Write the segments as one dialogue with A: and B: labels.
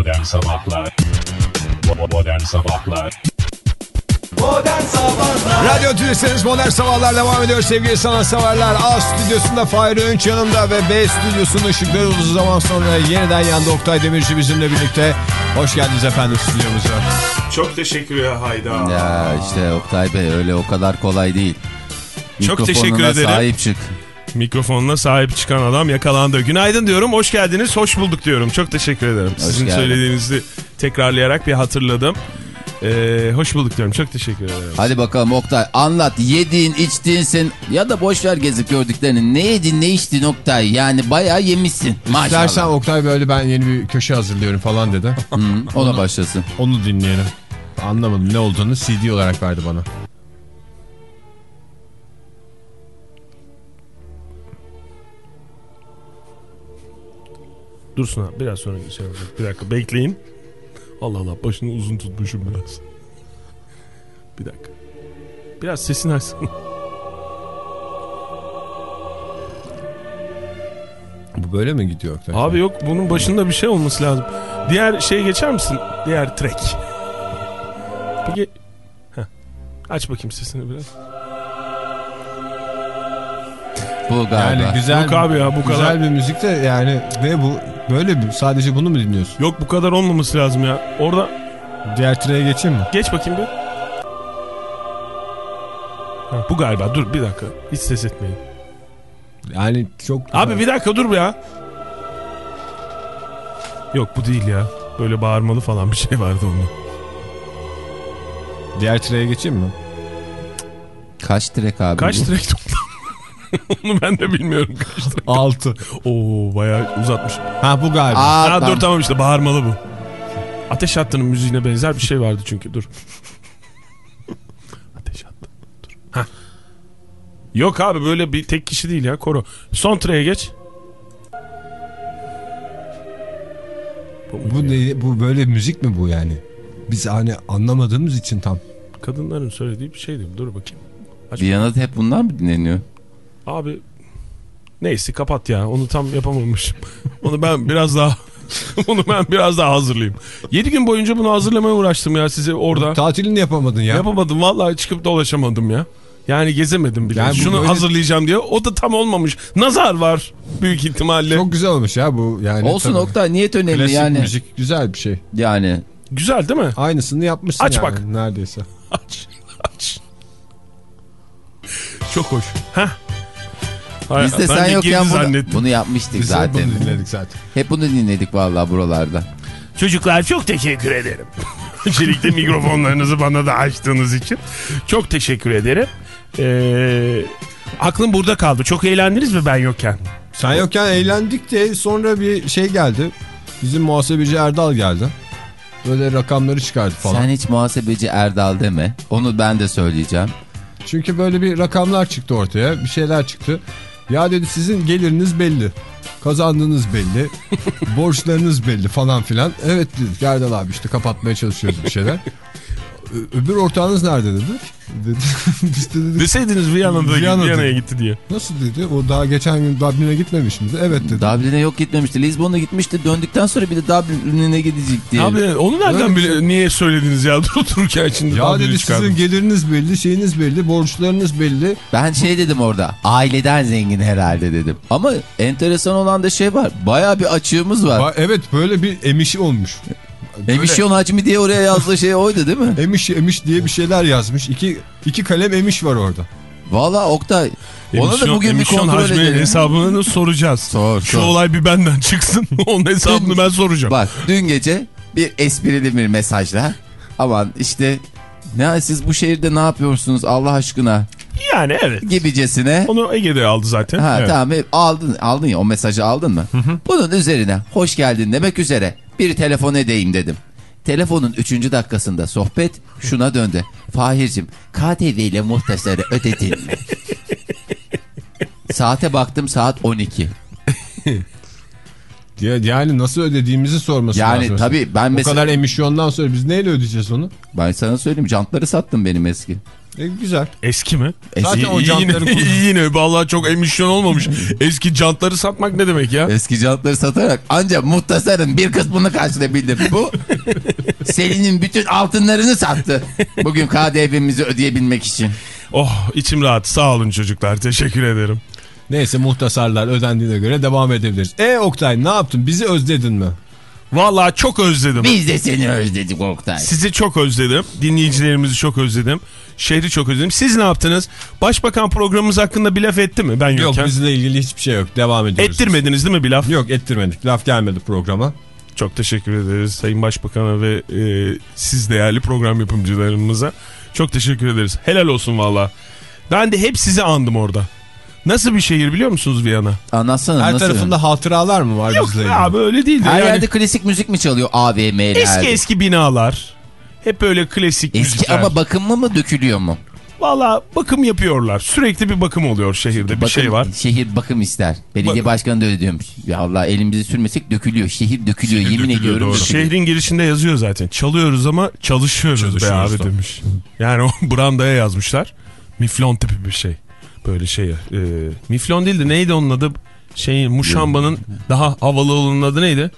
A: Modern Sabahlar Modern Sabahlar
B: Modern Sabahlar
C: Radyo Tülesi'niz Modern Sabahlar devam ediyor sevgili sanatseverler. A stüdyosunda Fahri Önç yanımda ve B stüdyosunun ışıkları uzun zaman sonra yeniden yandı Oktay Demirci bizimle birlikte. Hoş geldiniz efendim stüdyomuza.
D: Çok teşekkürler Hayda.
E: Ya işte Oktay Bey öyle o kadar kolay değil.
D: Çok teşekkür ederim.
E: sahip çık.
D: Mikrofonuna sahip çıkan adam yakalandı. Günaydın diyorum, hoş geldiniz, hoş bulduk diyorum. Çok teşekkür ederim. Sizin
E: geldin.
D: söylediğinizi tekrarlayarak bir hatırladım. Ee, hoş bulduk diyorum. Çok teşekkür ederim.
E: Hadi bakalım Oktay anlat yediğin içtiğin sen ya da boş ver gezip gördüklerini. Ne yedin ne içtin Oktay yani bayağı yemişsin maşallah.
C: İstersen Oktay böyle ben yeni bir köşe hazırlıyorum falan dedi.
E: Hı, ona başlasın.
C: Onu dinleyelim. Anlamadım ne olduğunu CD olarak verdi bana.
D: Dursun abi biraz sonra şey olacak. Bir dakika bekleyin. Allah Allah başını uzun tutmuşum biraz. Bir dakika. Biraz sesini açsın.
C: Bu böyle mi gidiyor Oktay?
D: Abi yok bunun başında bir şey olması lazım. Diğer şeye geçer misin? Diğer track. Peki. Heh. Aç bakayım sesini biraz.
E: Bu galiba.
C: Yani güzel,
D: Yok abi ya, bu
C: güzel
D: kadar.
C: bir müzik de yani ne bu? Böyle mi? Sadece bunu mu dinliyorsun?
D: Yok bu kadar olmaması lazım ya. Orada
C: Diğer tireye geçeyim mi?
D: geç bakayım bir. Ha, bu galiba dur bir dakika. Hiç ses etmeyin.
C: Yani çok...
D: Abi bir dakika dur ya. Yok bu değil ya. Böyle bağırmalı falan bir şey vardı onda.
C: Diğer tireye geçeyim mi?
E: Kaç direk abi
D: Kaç
E: bu?
D: Onu ben de bilmiyorum kaç track.
C: 6.
D: Oo bayağı uzatmış.
C: Ha bu galiba.
E: Aa,
D: Ha,
E: tamam.
D: dur tamam işte bağırmalı bu. Ateş Hattı'nın müziğine benzer bir şey vardı çünkü dur. Ateş Hattı. Dur. Hah. Yok abi böyle bir tek kişi değil ya koro. Son treye geç.
C: Bu ne, bu böyle müzik mi bu yani? Biz hani anlamadığımız için tam.
D: Kadınların söylediği bir şeydi. Dur bakayım.
E: Bir yana da hep bunlar mı dinleniyor?
D: Abi neyse kapat ya. Onu tam yapamamışım. Onu ben biraz daha onu ben biraz daha hazırlayayım. 7 gün boyunca bunu hazırlamaya uğraştım ya size orada.
C: Tatilini yapamadın ya.
D: Yapamadım vallahi çıkıp dolaşamadım ya. Yani gezemedim bile.
C: Yani
D: Şunu
C: böyle-
D: hazırlayacağım diye. O da tam olmamış. Nazar var büyük ihtimalle.
C: Çok güzel olmuş ya bu yani.
E: Olsun
C: tabii.
E: Oktay niyet önemli
C: Klasik
E: yani.
C: müzik güzel bir şey.
E: Yani
D: Güzel değil mi?
C: Aynısını yapmışsın
D: Aç
C: yani
D: bak.
C: neredeyse.
D: Aç. Aç. Çok hoş. Heh.
E: Biz de sen yokken bunu,
D: zannettim.
E: bunu yapmıştık
C: Biz de
E: zaten.
C: bunu dinledik zaten.
E: Hep bunu dinledik vallahi buralarda.
D: Çocuklar çok teşekkür ederim. Öncelikle mikrofonlarınızı bana da açtığınız için. Çok teşekkür ederim. Ee, aklım burada kaldı. Çok eğlendiniz mi ben yokken?
C: Sen yokken eğlendik de sonra bir şey geldi. Bizim muhasebeci Erdal geldi. Böyle rakamları çıkardı falan.
E: Sen hiç muhasebeci Erdal deme. Onu ben de söyleyeceğim.
C: Çünkü böyle bir rakamlar çıktı ortaya. Bir şeyler çıktı. Ya dedi sizin geliriniz belli. Kazandığınız belli. borçlarınız belli falan filan. Evet dedik Erdal abi işte kapatmaya çalışıyoruz bir şeyler. Öbür ortağınız nerede dedi. dedi. Biz de dedik
D: Deseydiniz Viyana'da. Viyana'ya gitti diye.
C: nasıl dedi. O daha geçen gün Dublin'e gitmemiş miydi? Evet dedi.
E: Dublin'e yok gitmemişti. Lizbon'a gitmişti. Döndükten sonra bir de Dublin'e gidecek diye.
D: Abi onu nereden bile niye söylediniz ya dururken şimdi
C: ya dedi
D: çıkardınız.
C: sizin geliriniz belli, şeyiniz belli, borçlarınız belli.
E: Ben şey dedim orada. Aileden zengin herhalde dedim. Ama enteresan olan da şey var. Baya bir açığımız var.
C: Ba- evet böyle bir emişi olmuş.
E: Emisyon hacmi diye oraya yazdığı şey oydu değil mi?
C: Emiş emiş diye bir şeyler yazmış. İki, iki kalem emiş var orada.
E: Valla Oktay. Ona da
D: Emisyon-
E: bugün bir
D: emisyon
E: kontrol edelim.
D: hesabını soracağız.
E: Sor,
D: Şu
E: sor.
D: olay bir benden çıksın. Onun hesabını ben soracağım.
E: Bak dün gece bir esprili bir mesajla. Aman işte ne siz bu şehirde ne yapıyorsunuz Allah aşkına
D: Yani evet.
E: gibicesine.
D: Onu Ege'de aldı zaten.
E: Ha
D: Evet.
E: tamam hep aldın aldın ya o mesajı aldın mı? Bunun üzerine hoş geldin demek üzere bir telefon edeyim dedim. Telefonun 3. dakikasında sohbet şuna döndü. Fahir'cim KTV ile muhtasarı ödedin mi? Saate baktım saat 12.
C: Ya- Yani nasıl ödediğimizi sorması
E: Yani
C: lazım.
E: tabii ben
C: O
E: mesela
C: kadar emisyondan sonra biz neyle ödeyeceğiz onu?
E: ben sana söyleyeyim jantları sattım benim eski.
C: E, güzel.
D: Eski mi?
E: Eski.
C: Zaten o
D: İyi-
C: jantları
D: yine,
C: kullan-
D: yine vallahi çok emisyon olmamış. Eski jantları satmak ne demek ya?
E: Eski jantları satarak ancak muhtasarın bir kısmını karşılayabildim. Bu Selin'in bütün altınlarını sattı. Bugün KDV'mizi ödeyebilmek için.
D: Oh içim rahat. Sağ olun çocuklar. Teşekkür ederim.
C: Neyse muhtasarlar ödendiğine göre devam edebiliriz. E Oktay ne yaptın? Bizi özledin mi?
D: Vallahi çok özledim.
E: Biz de seni özledik Oktay.
D: Sizi çok özledim. Dinleyicilerimizi çok özledim. Şehri çok özledim. Siz ne yaptınız? Başbakan programımız hakkında bir laf etti mi? Ben
C: Yok
D: yokken.
C: bizle ilgili hiçbir şey yok. Devam ediyoruz.
D: Ettirmediniz değil mi bir laf?
C: Yok ettirmedik. Laf gelmedi programa.
D: Çok teşekkür ederiz Sayın Başbakan'a ve e, siz değerli program yapımcılarımıza. Çok teşekkür ederiz. Helal olsun valla. Ben de hep sizi andım orada. Nasıl bir şehir biliyor musunuz Viyana?
E: Anlatsana
C: Her
E: nasıl?
C: tarafında hatıralar mı var
D: Yok
C: bizle ilgili?
D: abi öyle değil. de
E: Her
D: yani
E: yerde klasik müzik mi çalıyor AVM'ler?
D: eski eski binalar. Hep böyle klasik
E: Eski
D: müzikler.
E: ama bakımlı mı dökülüyor mu?
D: Valla bakım yapıyorlar. Sürekli bir bakım oluyor şehirde. Bir
E: Bakım-
D: şey var.
E: Şehir bakım ister. Belediye
D: Bak-
E: başkanı da öyle diyormuş. Ya Allah elimizi sürmesek dökülüyor. Şehir dökülüyor.
C: Şehir
E: Yemin
C: dökülüyor,
E: ediyorum.
C: doğru.
E: dökülüyor.
D: Şehrin girişinde yazıyor zaten. Çalıyoruz ama çalışıyoruz,
C: Çalışıyoruz
D: be
C: da.
D: abi demiş. Yani o brandaya yazmışlar. Miflon tipi bir şey. Böyle şey. E, miflon değil de neydi onun adı? Şey Muşamba'nın daha havalı olanın adı neydi?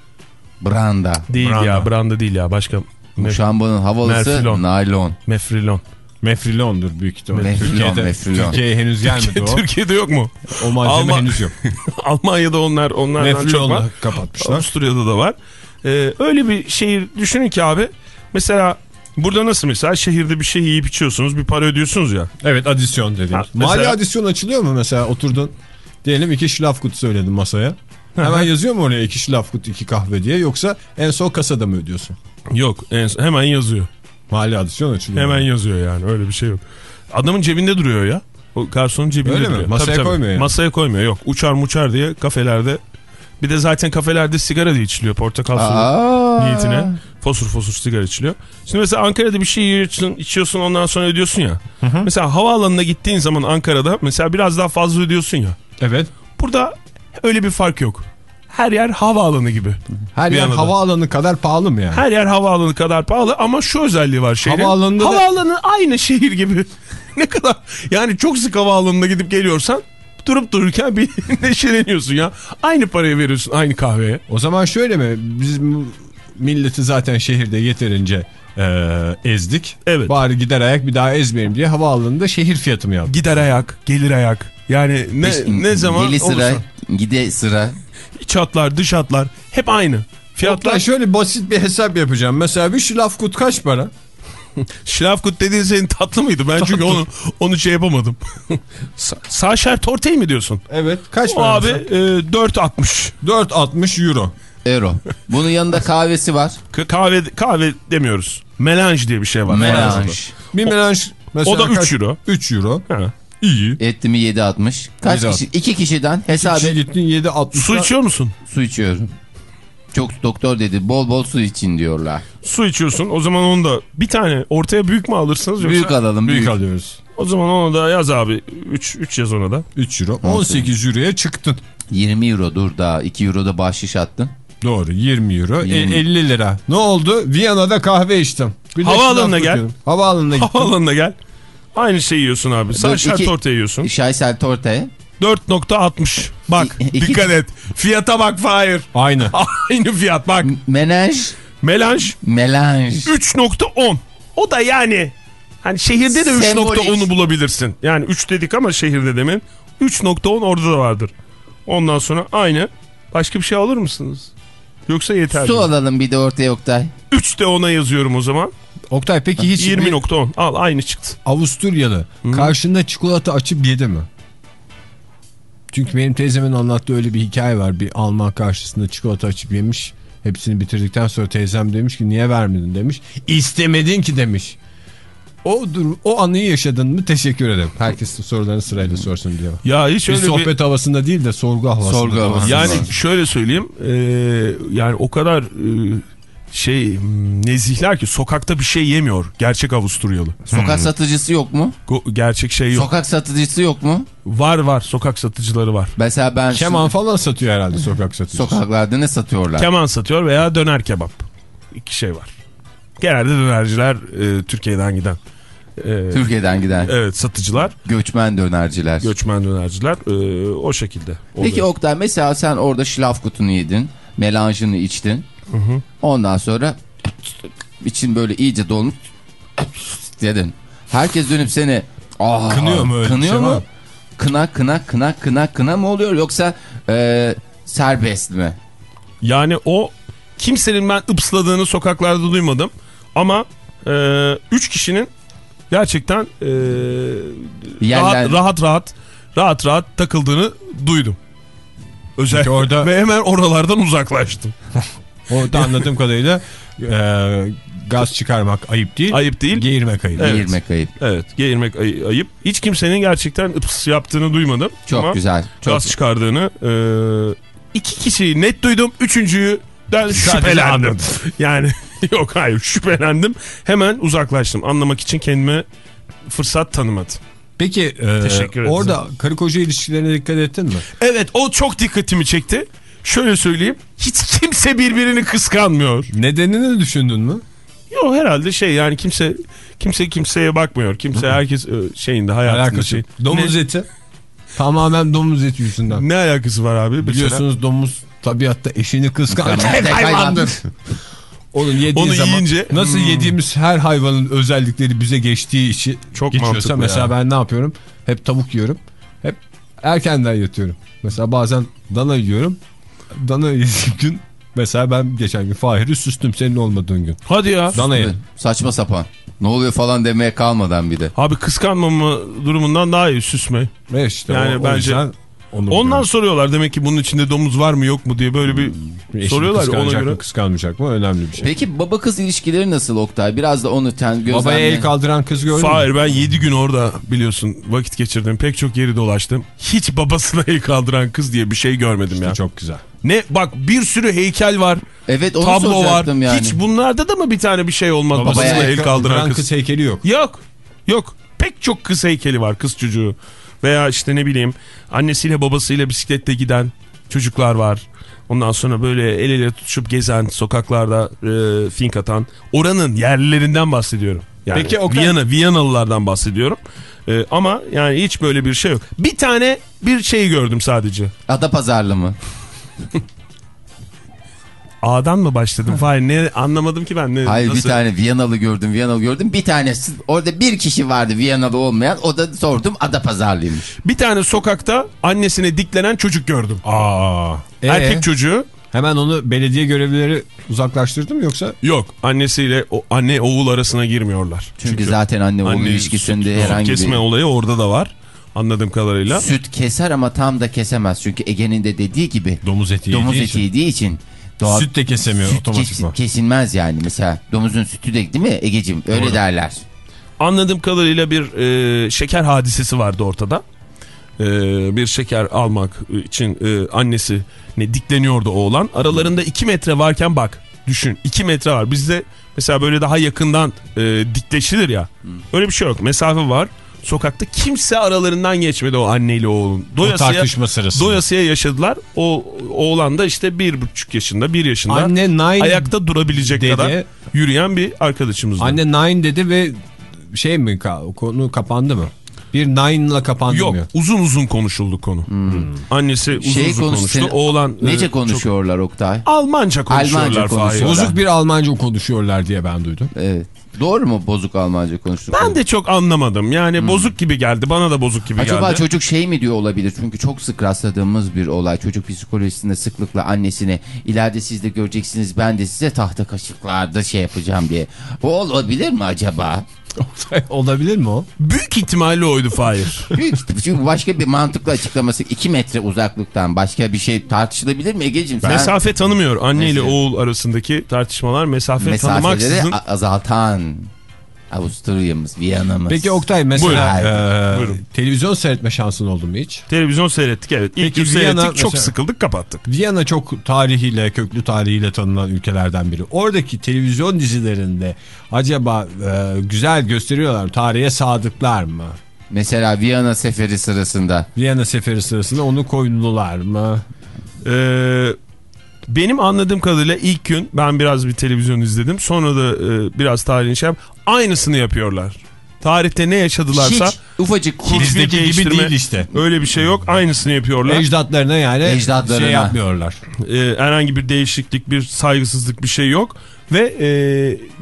E: Branda.
D: Değil
C: Branda.
D: ya branda değil ya başka.
E: Muşamba'nın havalısı
D: Merfilon.
E: naylon.
D: mefrilon.
C: Mefrilondur büyük ihtimalle.
E: Mefrilon,
C: Türkiye'de,
E: mefrilon.
C: Türkiye'ye henüz gelmedi o.
D: Türkiye'de yok mu?
C: O malzeme
D: Alman-
C: henüz yok.
D: Almanya'da onlar onlardan çok var.
C: Mefrilonla kapatmışlar.
D: Avusturya'da da var. Ee, öyle bir şehir düşünün ki abi. Mesela burada nasıl mesela şehirde bir şey yiyip içiyorsunuz bir para ödüyorsunuz ya.
C: Evet adisyon dediğimiz.
D: Ha, mesela-
C: Mali adisyon açılıyor mu mesela oturdun diyelim iki şlafkut söyledin masaya. Hemen yazıyor mu oraya iki şlafkut iki kahve diye yoksa en son kasada mı ödüyorsun?
D: Yok en, hemen yazıyor.
C: Mali adisyon açılıyor.
D: Hemen yazıyor yani öyle bir şey yok. Adamın cebinde duruyor ya. O garsonun cebinde
C: Öyle mi?
D: duruyor.
C: Masaya koymuyor yani.
D: Masaya koymuyor yok. Uçar muçar diye kafelerde. Bir de zaten kafelerde sigara da içiliyor. Portakal suyu niyetine. Fosur fosur sigara içiliyor. Şimdi mesela Ankara'da bir şey yiyorsun, içiyorsun ondan sonra ödüyorsun ya. Mesela havaalanına gittiğin zaman Ankara'da mesela biraz daha fazla ödüyorsun ya.
C: Evet.
D: Burada öyle bir fark yok. Her yer havaalanı gibi.
C: Her
D: Bir
C: yer
D: yandan.
C: havaalanı kadar pahalı mı yani?
D: Her yer havaalanı kadar pahalı ama şu özelliği var şehrin.
C: Havaalanında da-
D: Havaalanı aynı şehir gibi. ne kadar yani çok sık havaalanına gidip geliyorsan durup dururken bir neşeleniyorsun ya. Aynı parayı veriyorsun aynı kahveye.
C: O zaman şöyle mi? Biz milleti zaten şehirde yeterince e, ezdik.
D: Evet.
C: Bari gider ayak bir daha ezmeyelim diye havaalanında şehir fiyatı mı yaptık?
D: Gider ayak, gelir ayak. Yani ne
E: İşte
D: ne zaman
E: Geli sıra,
D: olursa.
E: gide sıra.
D: İç hatlar, dış hatlar hep aynı. Fiyatlar
C: Oktay şöyle basit bir hesap yapacağım. Mesela bir şlafkut kaç para?
D: Şilafkut dediğin senin tatlı mıydı? Ben çünkü onu onu şey yapamadım. Sa Saşer Tortey mi diyorsun?
C: Evet. Kaç
D: O
C: para?
D: abi e, 4.60.
C: 4.60 euro.
E: Euro. Bunun yanında kahvesi var.
D: Kahve kahve demiyoruz. Melanj diye bir şey var.
E: Melange.
C: Bir melanj mesela
D: O da üç
C: kaç-
D: euro.
C: 3 euro.
D: Ha.
C: İyi.
E: Etti mi 7.60. Kaç
C: 7.60.
E: kişi? İki kişiden hesap et.
C: gittin 7.60.
D: Su içiyor musun?
E: Su içiyorum. Çok doktor dedi bol bol su için diyorlar.
D: Su içiyorsun. O zaman onu da bir tane ortaya büyük mü alırsınız yoksa?
E: Büyük alalım büyük.
C: Büyük alıyoruz.
D: O zaman onu da yaz abi. 3 3 yaz ona da.
C: 3 euro. 18 euroya çıktın.
E: 20 euro dur daha 2 euro da bahşiş attın.
C: Doğru 20 euro. E,
E: 20.
C: 50 lira. Ne oldu? Viyana'da kahve içtim. Bir de
D: Havaalanına gel.
C: Havaalanına gittim.
D: Havaalanına gel. Aynı şeyi yiyorsun abi. Saşer
E: iki-
D: Tortey yiyorsun.
E: Şaysel Torte.
D: 4.60. Bak
E: İ- iki-
D: dikkat et. Fiyata bak Fahir.
C: Aynı.
D: Aynı fiyat bak.
E: Menaj.
D: Melanj
E: Melange.
D: 3.10. O da yani hani şehirde de
E: Sembolik.
D: 3.10'u bulabilirsin. Yani 3 dedik ama şehirde demin 3.10 orada da vardır. Ondan sonra aynı. Başka bir şey alır mısınız? Yoksa yeter
E: Su
D: mi?
E: alalım bir de ortaya Oktay.
D: 3 de ona yazıyorum o zaman.
C: Oktay peki hiç bir
D: 20.10. Al aynı çıktı.
C: Avusturyalı karşında çikolata açıp yedi mi? Çünkü benim teyzemin anlattığı öyle bir hikaye var. Bir Alman karşısında çikolata açıp yemiş. Hepsini bitirdikten sonra teyzem demiş ki niye vermedin demiş. İstemedin ki demiş. O dur, o anıyı yaşadın mı? Teşekkür ederim. Herkes sorularını sırayla sorsun diyor.
D: Ya hiç
C: Bir
D: öyle
C: sohbet havasında değil de sorgu havasında.
E: Sorgu havasında.
D: Yani şöyle söyleyeyim. e, yani o kadar e, şey nezihler ki sokakta bir şey yemiyor. Gerçek Avusturyalı.
E: Sokak satıcısı yok mu?
D: Go- gerçek şey yok.
E: Sokak satıcısı yok mu?
D: var var sokak satıcıları var.
E: Mesela ben
C: Keman falan satıyor herhalde sokak satıcısı.
E: sokaklarda ne satıyorlar?
D: Keman satıyor veya döner kebap. İki şey var. Genelde dönerciler e, Türkiye'den giden. e,
E: Türkiye'den giden
D: evet satıcılar,
E: göçmen dönerciler.
D: göçmen dönerciler e, o şekilde.
E: Peki
D: oluyor.
E: Oktay mesela sen orada şlaf kutunu yedin. Melanjını içtin. Ondan sonra için böyle iyice dolmuş dedin. Herkes dönüp seni Aa,
C: Kınıyor mu öyle
E: Kınıyor
C: şey
E: mu?
C: var?
E: Kına kına kına kına kına mı oluyor yoksa e, serbest mi?
D: Yani o kimsenin ben ıpsladığını sokaklarda duymadım. Ama e, üç kişinin gerçekten e,
E: Yerler-
D: rahat, rahat rahat rahat rahat takıldığını duydum. Özellikle
C: Peki orada-
D: ve hemen oralardan uzaklaştım.
C: Orada anladığım kadarıyla e, gaz çıkarmak ayıp değil.
D: Ayıp değil.
C: Geğirmek ayıp.
D: Evet.
E: Geğirmek ayıp.
D: Evet, geğirmek ay- ayıp. Hiç kimsenin gerçekten ıps yaptığını duymadım.
E: Çok
D: Ama
E: güzel. Çok
D: Gaz çıkardığını e, iki kişiyi net duydum. Üçüncüyü den şüphelendim. Yani yok hayır şüphelendim. Hemen uzaklaştım. Anlamak için kendime fırsat tanımadım.
C: Peki e, orada karı koca ilişkilerine dikkat ettin mi?
D: Evet o çok dikkatimi çekti. Şöyle söyleyeyim. Hiç kimse birbirini kıskanmıyor.
C: Nedenini düşündün mü?
D: Yok herhalde şey yani kimse kimse kimseye bakmıyor. Kimse herkes e, şeyinde hayatında
C: Alakası
D: şey.
C: Domuz
D: ne,
C: eti. Tamamen domuz eti yüzünden.
D: ne alakası var abi? Mesela-
C: Biliyorsunuz domuz tabiatta eşini kıskan
E: Mükemmel
C: tek
E: hayvandır.
C: Hayvandır. Onun yediği
D: Onu
C: zaman
D: yiyince-
C: nasıl
D: Hmm.
C: yediğimiz her hayvanın özellikleri bize geçtiği işi
D: Çok
C: geçiyorsa
D: mantıklı
C: mesela
D: ya.
C: ben ne yapıyorum? Hep tavuk yiyorum. Hep erkenden yatıyorum. Mesela bazen dana yiyorum. Dana yediğim gün mesela ben geçen gün Fahir'i süstüm senin olmadığın gün.
D: Hadi ya.
C: Dana yedim.
E: Saçma sapan. Ne oluyor falan demeye kalmadan bir de.
D: Abi kıskanmama durumundan daha iyi süsme.
C: Ve işte
D: Yani
C: o, o
D: bence-
C: yüzden onu
D: Ondan
C: biliyorum.
D: soruyorlar demek ki bunun içinde domuz var mı yok mu diye böyle bir
C: Eşini
D: soruyorlar ona göre.
C: mı kıskanmayacak mı önemli bir şey.
E: Peki baba kız ilişkileri nasıl Oktay? Biraz da onu ten gözlemle.
C: Babaya el kaldıran kız gördün mü?
D: Hayır ben 7 gün orada biliyorsun vakit geçirdim. Pek çok yeri dolaştım. Hiç babasına el kaldıran kız diye bir şey görmedim ya.
C: Çok güzel.
D: Ne bak bir sürü heykel var.
E: Evet onu
D: tablo var.
E: yani.
D: Hiç bunlarda da mı bir tane bir şey olmaz babasına
E: Babaya
D: el kaldıran kız?
C: kız heykeli yok.
D: Yok. Yok. Pek çok kız heykeli var kız çocuğu. Veya işte ne bileyim annesiyle babasıyla bisiklette giden çocuklar var. Ondan sonra böyle el ele tutuşup gezen sokaklarda e, fink atan oranın yerlilerinden bahsediyorum. Yani
C: Peki, Oktay-
D: Viyana, Viyanalılardan bahsediyorum. E, ama yani hiç böyle bir şey yok. Bir tane bir şey gördüm sadece.
E: Ada pazarlı mı?
D: A'dan mı başladım? Hayır ne anlamadım ki ben. Ne,
E: Hayır
D: nasıl?
E: bir tane Viyanalı gördüm Viyanalı gördüm. Bir tanesi orada bir kişi vardı Viyanalı olmayan. O da sordum ada pazarlıymış.
D: Bir tane sokakta annesine diklenen çocuk gördüm.
C: Aa.
D: Erkek çocuğu
C: Hemen onu belediye görevlileri uzaklaştırdı mı yoksa?
D: Yok annesiyle o, anne oğul arasına girmiyorlar.
E: Çünkü, zaten anne oğul ilişkisinde
D: süt
E: herhangi
D: kesme
E: bir
D: olayı orada da var anladığım kadarıyla.
E: süt keser ama tam da kesemez. Çünkü Ege'nin de dediği gibi
C: Domuz eti
E: domuz
C: yediği
E: eti
C: için.
E: yediği için doğal
C: Süt de kesemiyor
E: süt
C: otomatikman.
E: kes- kesilmez yani. Mesela domuzun sütü de değil mi Ege'cim? Öyle
D: Doğru.
E: derler.
D: Anladığım kadarıyla bir e, şeker hadisesi vardı ortada. E, bir şeker almak için e, annesi ne dikleniyordu oğlan. Aralarında 2 metre varken bak düşün 2 metre var. Bizde mesela böyle daha yakından e, dikleşilir ya. Öyle bir şey yok. Mesafe var. Sokakta kimse aralarından geçmedi o anneyle oğlun.
C: O
D: Doyasıya,
C: tartışma sırasında.
D: doyasıya yaşadılar. O oğlan da işte bir buçuk yaşında, bir yaşında.
C: Anne nine
D: ayakta durabilecek
C: dedi.
D: kadar yürüyen bir arkadaşımızdı.
C: Anne nine dedi ve şey mi konu kapandı mı? Bir nine'la kapandı
D: Yok
C: mı?
D: uzun uzun konuşuldu konu. Annesi uzun
E: Şey
D: uzun
E: konuş-
D: konuştu.
E: senin-
D: Oğlan e,
E: Nece
D: çok-
E: konuşuyorlar Oktay?
D: Almanca konuşuyorlar.
E: Almanca konuşuyorlar.
C: Bozuk bir Almanca konuşuyorlar diye ben duydum.
E: Evet. Doğru mu bozuk Almanca konuştuk?
D: Ben de çok anlamadım. Yani bozuk gibi geldi. Bana da bozuk gibi
E: Acaba
D: geldi.
E: çocuk şey mi diyor olabilir? Çünkü çok sık rastladığımız bir olay. Çocuk psikolojisinde sıklıkla annesine ileride siz de göreceksiniz ben de size tahta kaşıklarda şey yapacağım diye. O olabilir mi acaba?
C: Olabilir mi o?
D: Büyük ihtimalle oydu Fahir.
E: Çünkü başka bir mantıklı açıklaması 2 metre uzaklıktan başka bir şey tartışılabilir mi Ege'ciğim? Sen
D: mesafe tanımıyor. Anne ile
E: Mesela-
D: oğul arasındaki tartışmalar mesafe
E: mesafeleri
D: tanımaksızın.
E: a- azaltan Avusturya'mız, Viyana'mız.
C: Peki Oktay mesela
E: Buyurun.
C: e,
D: Buyurun.
C: televizyon seyretme şansın oldu mu hiç?
D: Televizyon seyrettik evet. İlk
C: Peki
D: gün seyrettik
C: Viyana
D: çok
C: mesela-
D: sıkıldık kapattık.
C: Viyana çok tarihiyle, köklü tarihiyle tanınan ülkelerden biri. Oradaki televizyon dizilerinde acaba e, güzel gösteriyorlar mı? Tarihe sadıklar mı?
E: Mesela Viyana seferi sırasında.
C: Viyana seferi sırasında onu koydular mı?
D: Ee, benim anladığım kadarıyla ilk gün ben biraz bir televizyon izledim. Sonra da e, biraz tarihini şey yap. Aynısını yapıyorlar. Tarihte ne yaşadılarsa
E: Hiç ufacık
C: Bizdeki gibi değil işte.
D: Öyle bir şey yok. Aynısını yapıyorlar.
C: Ecdatlarına yani
E: Ecdatlarına.
C: şey yapmıyorlar.
D: Ee, herhangi bir değişiklik, bir saygısızlık bir şey yok. Ve e,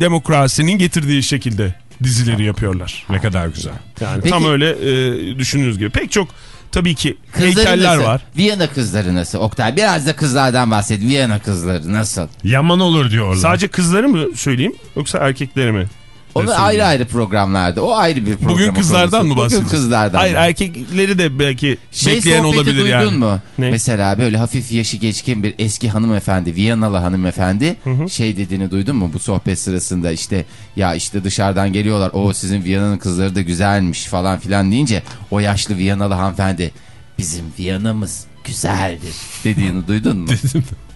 D: demokrasinin getirdiği şekilde dizileri yapıyorlar.
C: Ne kadar güzel.
D: Yani
E: Peki-
D: tam öyle e, düşündüğünüz gibi. Pek çok tabii ki
E: Kızları
D: heykeller
E: nasıl?
D: var.
E: Viyana kızları nasıl? Oktay biraz da kızlardan bahset. Viyana kızları nasıl?
C: Yaman olur diyorlar.
D: Sadece kızları mı söyleyeyim yoksa erkekleri mi?
E: Onu
D: Söyleyeyim.
E: ayrı ayrı programlarda. O ayrı bir program.
D: Bugün kızlardan mı bahsediyorsun?
E: Bugün kızlardan.
D: Hayır erkekleri de belki
E: Şey
D: bekleyen olabilir
E: duydun
D: yani.
E: mu?
D: Ne?
E: Mesela böyle hafif yaşı geçkin bir eski hanımefendi, Viyanalı hanımefendi şey dediğini duydun mu bu sohbet sırasında işte ya işte dışarıdan geliyorlar o sizin Viyana'nın kızları da güzelmiş falan filan deyince o yaşlı Viyanalı hanımefendi bizim Viyana'mız güzeldir dediğini duydun mu?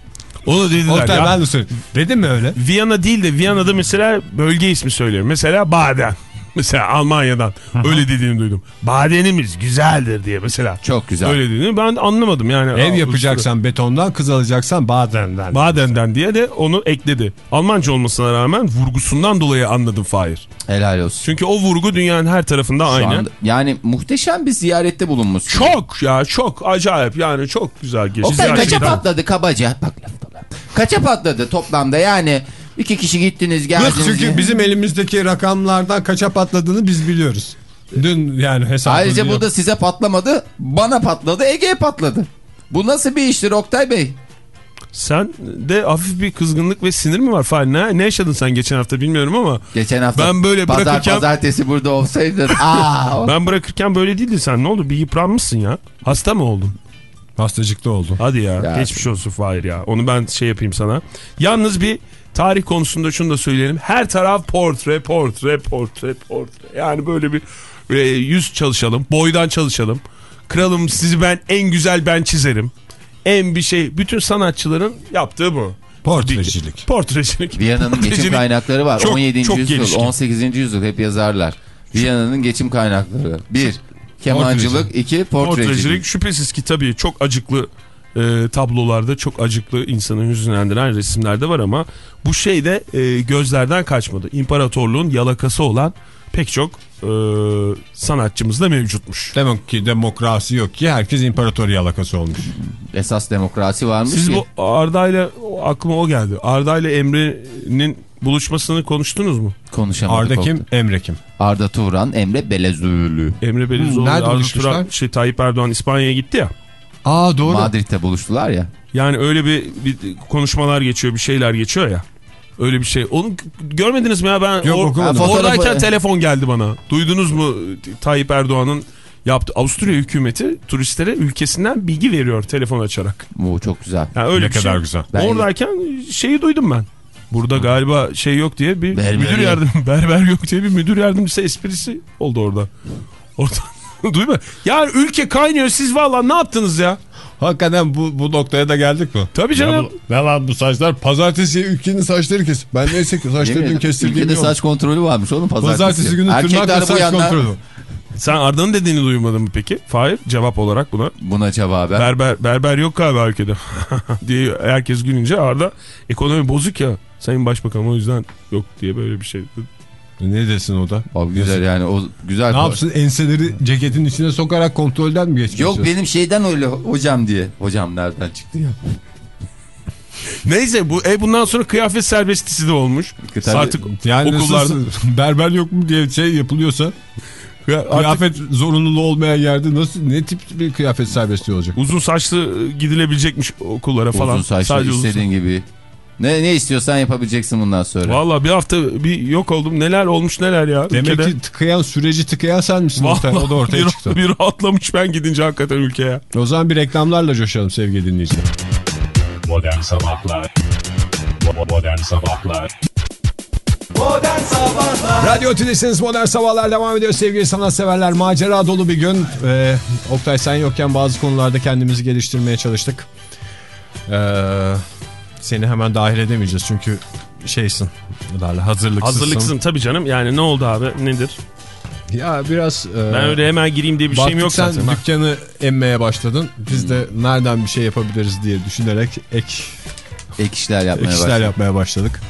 D: Onu dediler
C: Oktay
D: ya.
C: ben de söyleyeyim. Dedim mi öyle?
D: Viyana değil de Viyana'da mesela bölge ismi söylüyorum. Mesela Baden. Mesela Almanya'dan. Öyle dediğini duydum. Badenimiz güzeldir diye mesela.
E: Çok güzel.
D: Öyle dediğini ben anlamadım yani.
C: Ev yapacaksan betondan, kız alacaksan badenden.
D: Baden'den diye de onu ekledi. Almanca olmasına rağmen vurgusundan dolayı anladım Fahir.
E: Helal olsun.
D: Çünkü o vurgu dünyanın her tarafında
E: Şu
D: aynı.
E: anda- yani muhteşem bir ziyarette bulunmuşsun.
D: Çok ya çok acayip yani çok güzel geçti.
E: Oktay kaça patladı kabaca? Bak lan. Kaça patladı toplamda yani iki kişi gittiniz geldiniz.
C: Yok çünkü bizim elimizdeki rakamlardan kaça patladığını biz biliyoruz. Dün yani hesap
E: Ayrıca bu da size patlamadı bana patladı Ege'ye patladı. Bu nasıl bir iştir Oktay Bey?
D: Sen de hafif bir kızgınlık ve sinir mi var Fahir? Ne, ne yaşadın sen geçen hafta bilmiyorum ama
E: Geçen hafta
D: Ben böyle
E: pazar
D: bırakırken-
E: pazartesi burada olsaydın. Aa,
D: ben bırakırken böyle değildin sen. Ne oldu? Bir yıpranmışsın ya. Hasta mı oldun?
C: Hastacıkta oldu.
D: Hadi ya.
E: Ya.
D: Geçmiş olsun Fahir ya. Onu ben şey yapayım sana. Yalnız bir tarih konusunda şunu da söyleyelim. Her taraf portre, portre, portre, portre. Yani böyle bir e, yüz çalışalım. Boydan çalışalım. Kralım sizi ben en güzel ben çizerim. En bir şey. Bütün sanatçıların yaptığı bu.
C: Portrecilik.
D: Portrecilik.
E: Viyana'nın geçim
D: Portrecilik.
E: kaynakları var.
D: Çok-
E: 17.
D: çok
E: yüzyıl,
D: gelişkin.
E: 18. yüzyıl hep yazarlar. Viyana'nın geçim kaynakları. Bir, kemancılık. iki portrecilik.
D: Portrecilik şüphesiz ki tabii çok acıklı e, tablolarda çok acıklı insanı hüzünlendiren resimler de var ama bu şey de e, gözlerden kaçmadı. İmparatorluğun yalakası olan pek çok e, sanatçımız da mevcutmuş.
C: Demek ki demokrasi yok ki herkes imparator yalakası olmuş.
E: Esas demokrasi varmış
D: Siz
E: ki.
D: bu Arda'yla aklıma o geldi. Arda'yla Emre'nin buluşmasını konuştunuz mu?
E: Konuşamadık.
C: Arda kim? Emre kim?
E: Arda Turan, Emre Belezüllü.
D: Emre Belizoğlu,
C: nerede
D: Arda? Turan, şey, Tayyip Erdoğan İspanya'ya gitti ya.
C: Aa doğru.
E: Madrid'de buluştular ya.
D: Yani öyle bir, bir konuşmalar geçiyor, bir şeyler geçiyor ya. Öyle bir şey. Onu görmediniz mi ya ben
C: Yok,
D: or-
C: okumadım.
D: oradayken
E: Fotoğrafı-
D: telefon geldi bana. Duydunuz mu Tayyip Erdoğan'ın yaptı. Avusturya hükümeti turistlere ülkesinden bilgi veriyor telefon açarak.
E: Bu çok güzel.
D: Yani öyle
C: Ne
D: bir
C: kadar
D: şey.
C: güzel.
E: Ben-
D: Oradayken şeyi duydum ben. Burada galiba şey yok diye bir
E: Berber
D: müdür
E: yok.
D: yardım berber yok diye bir müdür yardımcısı esprisi oldu orada. Orada duyma. Yani ülke kaynıyor siz valla ne yaptınız ya?
C: Hakikaten bu, bu noktaya da geldik mi?
D: Tabii canım.
C: Ya bu- ne lan bu saçlar? Pazartesi ülkenin saçları kes. Ben neyse ki saçları dün kestirdiğim
E: Ülkede
C: yok.
E: saç kontrolü varmış onun pazartesi.
C: Pazartesi günü
E: Erkekler
C: tırnak saç
E: yandan
C: kontrolü.
D: Sen Arda'nın dediğini duymadın mı peki? Fahir cevap olarak buna.
E: Buna cevaben.
D: Berber, berber yok galiba ülkede diye herkes gülünce Arda ekonomi bozuk ya Sayın Başbakan o yüzden yok diye böyle bir şey.
C: Ne desin o da?
E: Abi güzel yani o güzel.
C: Ne yapsın enseleri ceketin içine sokarak kontrolden mi geçmiş?
E: Yok benim şeyden öyle hocam diye. Hocam nereden çıktı ya?
D: Neyse bu e bundan sonra kıyafet serbestisi de olmuş.
E: Tabii.
D: Artık
C: Yani
D: okullarda
C: nasıl berber yok mu diye şey yapılıyorsa
D: artık
C: kıyafet zorunluluğu olmayan yerde nasıl ne tip bir kıyafet serbestliği olacak?
D: uzun saçlı gidilebilecekmiş okullara falan.
E: Uzun saçlı
D: Sadece uzun
E: istediğin gibi. Ne, ne istiyorsan yapabileceksin bundan sonra.
D: Valla bir hafta bir yok oldum. Neler olmuş neler ya.
C: Demek
D: ülkede.
C: ki tıkayan süreci tıkayan sen misin? Oktay? o da ortaya
D: bir,
C: çıktı.
D: bir rahatlamış ben gidince hakikaten ülkeye.
C: O zaman bir reklamlarla coşalım sevgili dinleyiciler.
A: Modern Sabahlar Modern Sabahlar
B: Modern Sabahlar
C: Radyo Tülesi'niz Modern Sabahlar devam ediyor sevgili sanatseverler. Macera dolu bir gün. Ee, Oktay sen yokken bazı konularda kendimizi geliştirmeye çalıştık. Ee, seni hemen dahil edemeyeceğiz çünkü şeysin. Hazırlıksızsın.
D: Hazırlıksızım tabii canım. Yani ne oldu abi nedir?
C: Ya biraz... e,
D: Ben öyle hemen gireyim diye bir şeyim yok
C: sen
D: zaten. Bak,
C: dükkanı emmeye başladın. Biz de nereden bir şey yapabiliriz diye düşünerek ek,
E: Ek işler yapmaya
C: ek işler
E: başladı.
C: yapmaya başladık.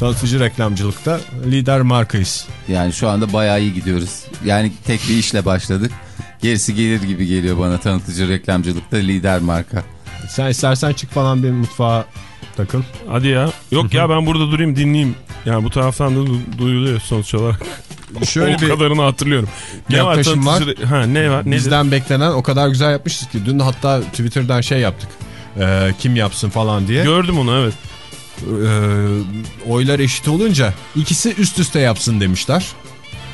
C: Tanıtıcı reklamcılıkta lider markayız.
E: Yani şu anda bayağı iyi gidiyoruz. Yani tek bir işle başladık. Gerisi gelir gibi geliyor bana tanıtıcı reklamcılıkta lider marka.
C: Sen istersen çık falan bir mutfağa takıl.
D: Hadi ya. Yok ya ben burada durayım dinleyeyim. Yani bu taraftan da du- duyuluyor sonuç olarak.
C: Şöyle
D: o
C: bir
D: kadarını hatırlıyorum. Ne var tanıtıcı... Ha ne var? Nedir?
C: bizden beklenen o kadar güzel yapmışız ki. Dün hatta Twitter'dan şey yaptık. Ee, kim yapsın falan diye.
D: Gördüm onu evet.
C: Ee, oylar eşit olunca ikisi üst üste yapsın demişler.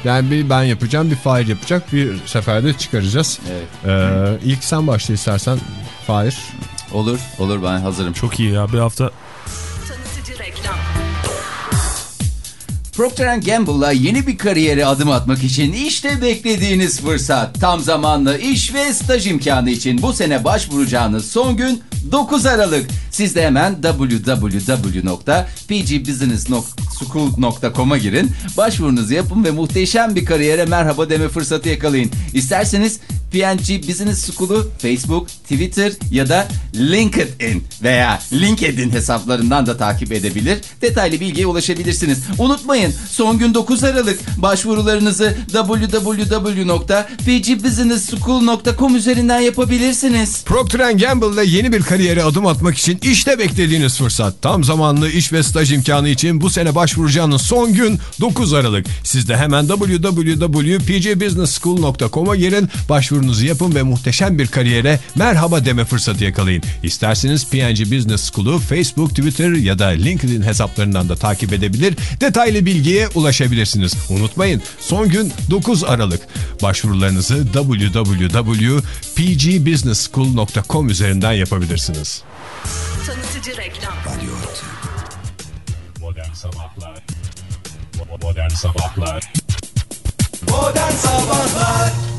C: Yani bir ben yapacağım bir Fahir yapacak bir seferde çıkaracağız.
E: Evet.
C: Ee, ilk sen başla istersen Fahir.
E: Olur, olur ben hazırım.
D: Çok iyi ya bir hafta.
E: Procter Gamble'la yeni bir kariyere adım atmak için işte beklediğiniz fırsat. Tam zamanlı iş ve staj imkanı için bu sene başvuracağınız son gün 9 Aralık. Siz de hemen www.pgbusinessschool.com'a girin. Başvurunuzu yapın ve muhteşem bir kariyere merhaba deme fırsatı yakalayın. İsterseniz PNG Business School'u Facebook, Twitter ya da LinkedIn veya LinkedIn hesaplarından da takip edebilir. Detaylı bilgiye ulaşabilirsiniz. Unutmayın son gün 9 Aralık başvurularınızı www.pgbusinessschool.com üzerinden yapabilirsiniz.
C: Procter Gamble'la yeni bir kariyere adım atmak için işte beklediğiniz fırsat. Tam zamanlı iş ve staj imkanı için bu sene başvuracağınız son gün 9 Aralık. Siz de hemen www.pgbusinessschool.com'a girin, başvurunuzu yapın ve muhteşem bir kariyere merhaba deme fırsatı yakalayın. İsterseniz PNG Business School'u Facebook, Twitter ya da LinkedIn hesaplarından da takip edebilir, detaylı bilgiye ulaşabilirsiniz. Unutmayın son gün 9 Aralık. Başvurularınızı www.pgbusinessschool.com üzerinden yapabilirsiniz.
F: Tanıtıcı reklam.
A: Modern Sabahlar Modern Sabahlar
B: Modern Sabahlar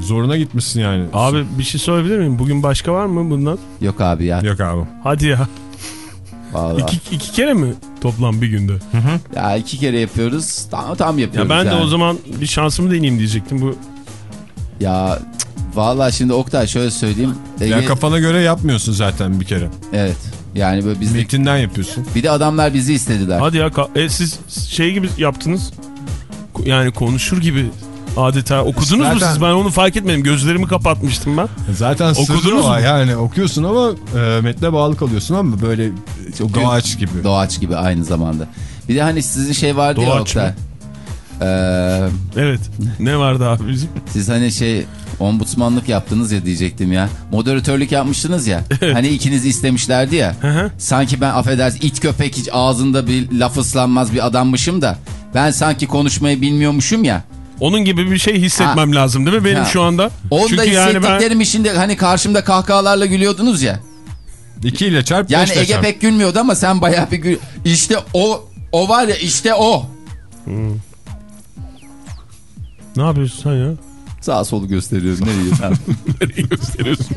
C: Zoruna gitmişsin yani.
D: Abi bir şey söyleyebilir miyim? Bugün başka var mı bundan?
E: Yok abi ya.
C: Yok abi.
D: Hadi ya.
E: Vallahi.
D: İki, iki kere mi toplam bir günde?
E: Ya iki kere yapıyoruz. Tam tam yapıyoruz.
D: Ya ben de
E: yani.
D: o zaman bir şansımı deneyeyim diyecektim. Bu
E: Ya cık, vallahi şimdi Oktay şöyle söyleyeyim. Ege,
C: Ya kafana göre yapmıyorsun zaten bir kere.
E: evet. Yani böyle biz de,
C: Metinden yapıyorsun.
E: bir de adamlar bizi istediler.
D: hadi ya e, siz şey gibi yaptınız. Yani konuşur gibi adeta okudunuz mu
C: Zaten-
D: siz? Ben onu fark etmedim. Gözlerimi kapatmıştım ben.
C: Zaten
D: Okudunuz
C: sırrı var
D: mu?
C: yani okuyorsun ama e, metne bağlı kalıyorsun ama böyle çok doğaç gibi.
E: Doğaç gibi aynı zamanda. Bir de hani sizin şey vardı ya
D: Doğaç
E: Oktay.
D: mı?
E: Ee,
D: Evet. Ne vardı abi bizim?
E: siz hani şey ombudsmanlık yaptınız ya diyecektim ya. Moderatörlük yapmıştınız ya. hani ikinizi istemişlerdi ya.
D: Hı hı.
E: sanki ben affedersin it köpek hiç ağzında bir laf ıslanmaz bir adammışım da. Ben sanki konuşmayı bilmiyormuşum ya.
D: Onun gibi bir şey hissetmem lazım değil mi benim
E: Ha.
D: şu anda?
E: Onda
D: Çünkü yani ben
E: hissettiklerim içinde hani karşımda kahkahalarla gülüyordunuz ya.
C: 2 ile çarp
E: Yani Ege
C: çarp.
E: pek gülmüyordu ama sen bayağı bir gül... İşte o o var ya işte o.
D: ne yapıyorsun sen ya?
E: Sağ solu gösteriyorum. Ne diyeyim
D: Nereye gösteriyorsun?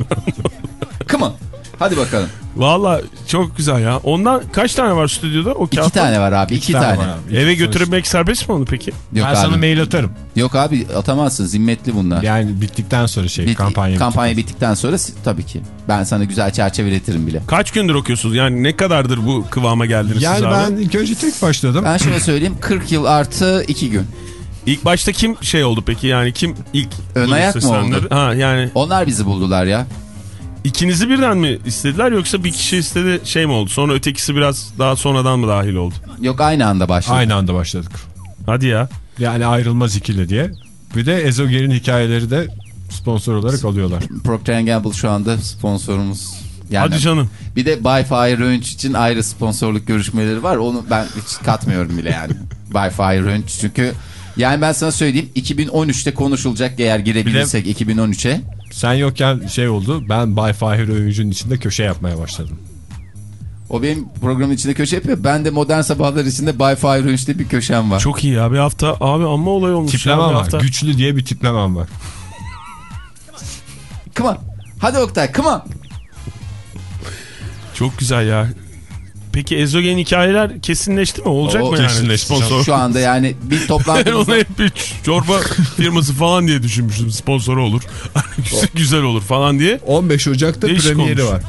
E: Hadi bakalım.
D: Valla çok güzel ya. Ondan kaç tane var stüdyoda? O
E: İki tane var abi. iki tane.
C: var abi.
D: Eve
C: İki
D: götürmek serbest mi onu peki?
E: Yok
C: Ben
E: abi.
C: sana mail atarım.
E: Yok abi atamazsın. Zimmetli bunlar.
C: Yani bittikten sonra şey
E: Bit-
C: kampanya.
E: kampanya bittikten sonra tabii ki. Ben sana güzel çerçeveletirim bile.
D: Kaç gündür okuyorsunuz? Yani ne kadardır bu kıvama geldiniz
C: Yani
D: siz abi?
C: ben ilk önce tek başladım.
E: Ben şöyle söyleyeyim 40 yıl artı 2 gün.
D: İlk başta kim şey oldu peki? Yani kim ilk
E: Ön ayak mı oldu?
D: Ha yani
E: Onlar bizi buldular ya.
D: İkinizi birden mi istediler yoksa bir kişi istedi şey mi oldu? Sonra ötekisi biraz daha sonradan mı dahil oldu?
E: Yok aynı anda başladık.
C: Aynı anda başladık.
D: Hadi ya.
C: Yani ayrılmaz ikili diye. Bir de Ezogel'in hikayeleri de sponsor olarak alıyorlar.
E: Procter Gamble şu anda sponsorumuz. Yani
D: Hadi canım.
E: Bir de By Fire Önç için ayrı sponsorluk görüşmeleri var. Onu ben hiç katmıyorum bile yani. By Fire Önç çünkü yani ben sana söyleyeyim 2013'te konuşulacak eğer girebilirsek 2013'e.
C: Sen yokken şey oldu. Ben Bay Fahir Öğüncü'nün içinde köşe yapmaya başladım.
E: O benim programın içinde köşe yapıyor. Ben de Modern Sabahlar içinde By Fire Önç'te bir köşem var.
D: Çok iyi ya bir hafta abi amma olay olmuş
C: Tiplemem var.
D: hafta.
C: Güçlü diye bir tiplemem var.
E: Come on. Hadi Oktay come on.
D: Çok güzel ya. Peki ezogen hikayeler kesinleşti mi? Olacak
E: O
D: mı yani
C: kesinleşti
D: sponsor?
E: Şu anda yani bir
D: Ben
E: toplantımızda
D: onu hep bir çorba firması falan diye düşünmüştüm. Sponsoru olur. güzel olur falan diye.
C: 15 Ocak'ta
D: Değişik
C: premieri
D: olmuş.
C: var.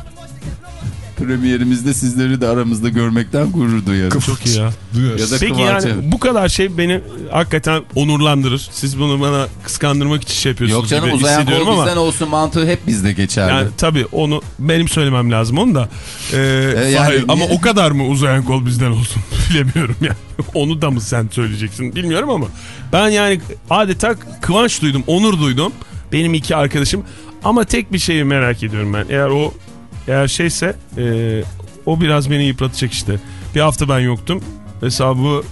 E: Premierimizde sizleri de aramızda görmekten gurur duyarım.
D: Çok iyi ya.
C: Duyuyoruz.
E: Ya da
D: Peki
E: Kıvanç
D: yani bu kadar şey beni hakikaten onurlandırır. Siz bunu bana kıskandırmak için şey yapıyorsunuz
E: Yok canım uzayan kol
D: ama.
E: bizden olsun mantığı hep bizde geçerli.
D: Yani tabii onu benim söylemem lazım onu da. Ee,
E: yani
D: Fahir, ama o kadar mı uzayan kol bizden olsun bilemiyorum yani. Onu da mı sen söyleyeceksin bilmiyorum ama. Ben yani adeta kıvanç duydum, onur duydum. Benim iki arkadaşım. Ama tek bir şeyi merak ediyorum ben. Eğer o eğer şeyse e, o biraz beni yıpratacak işte. Bir hafta ben yoktum. Hesabı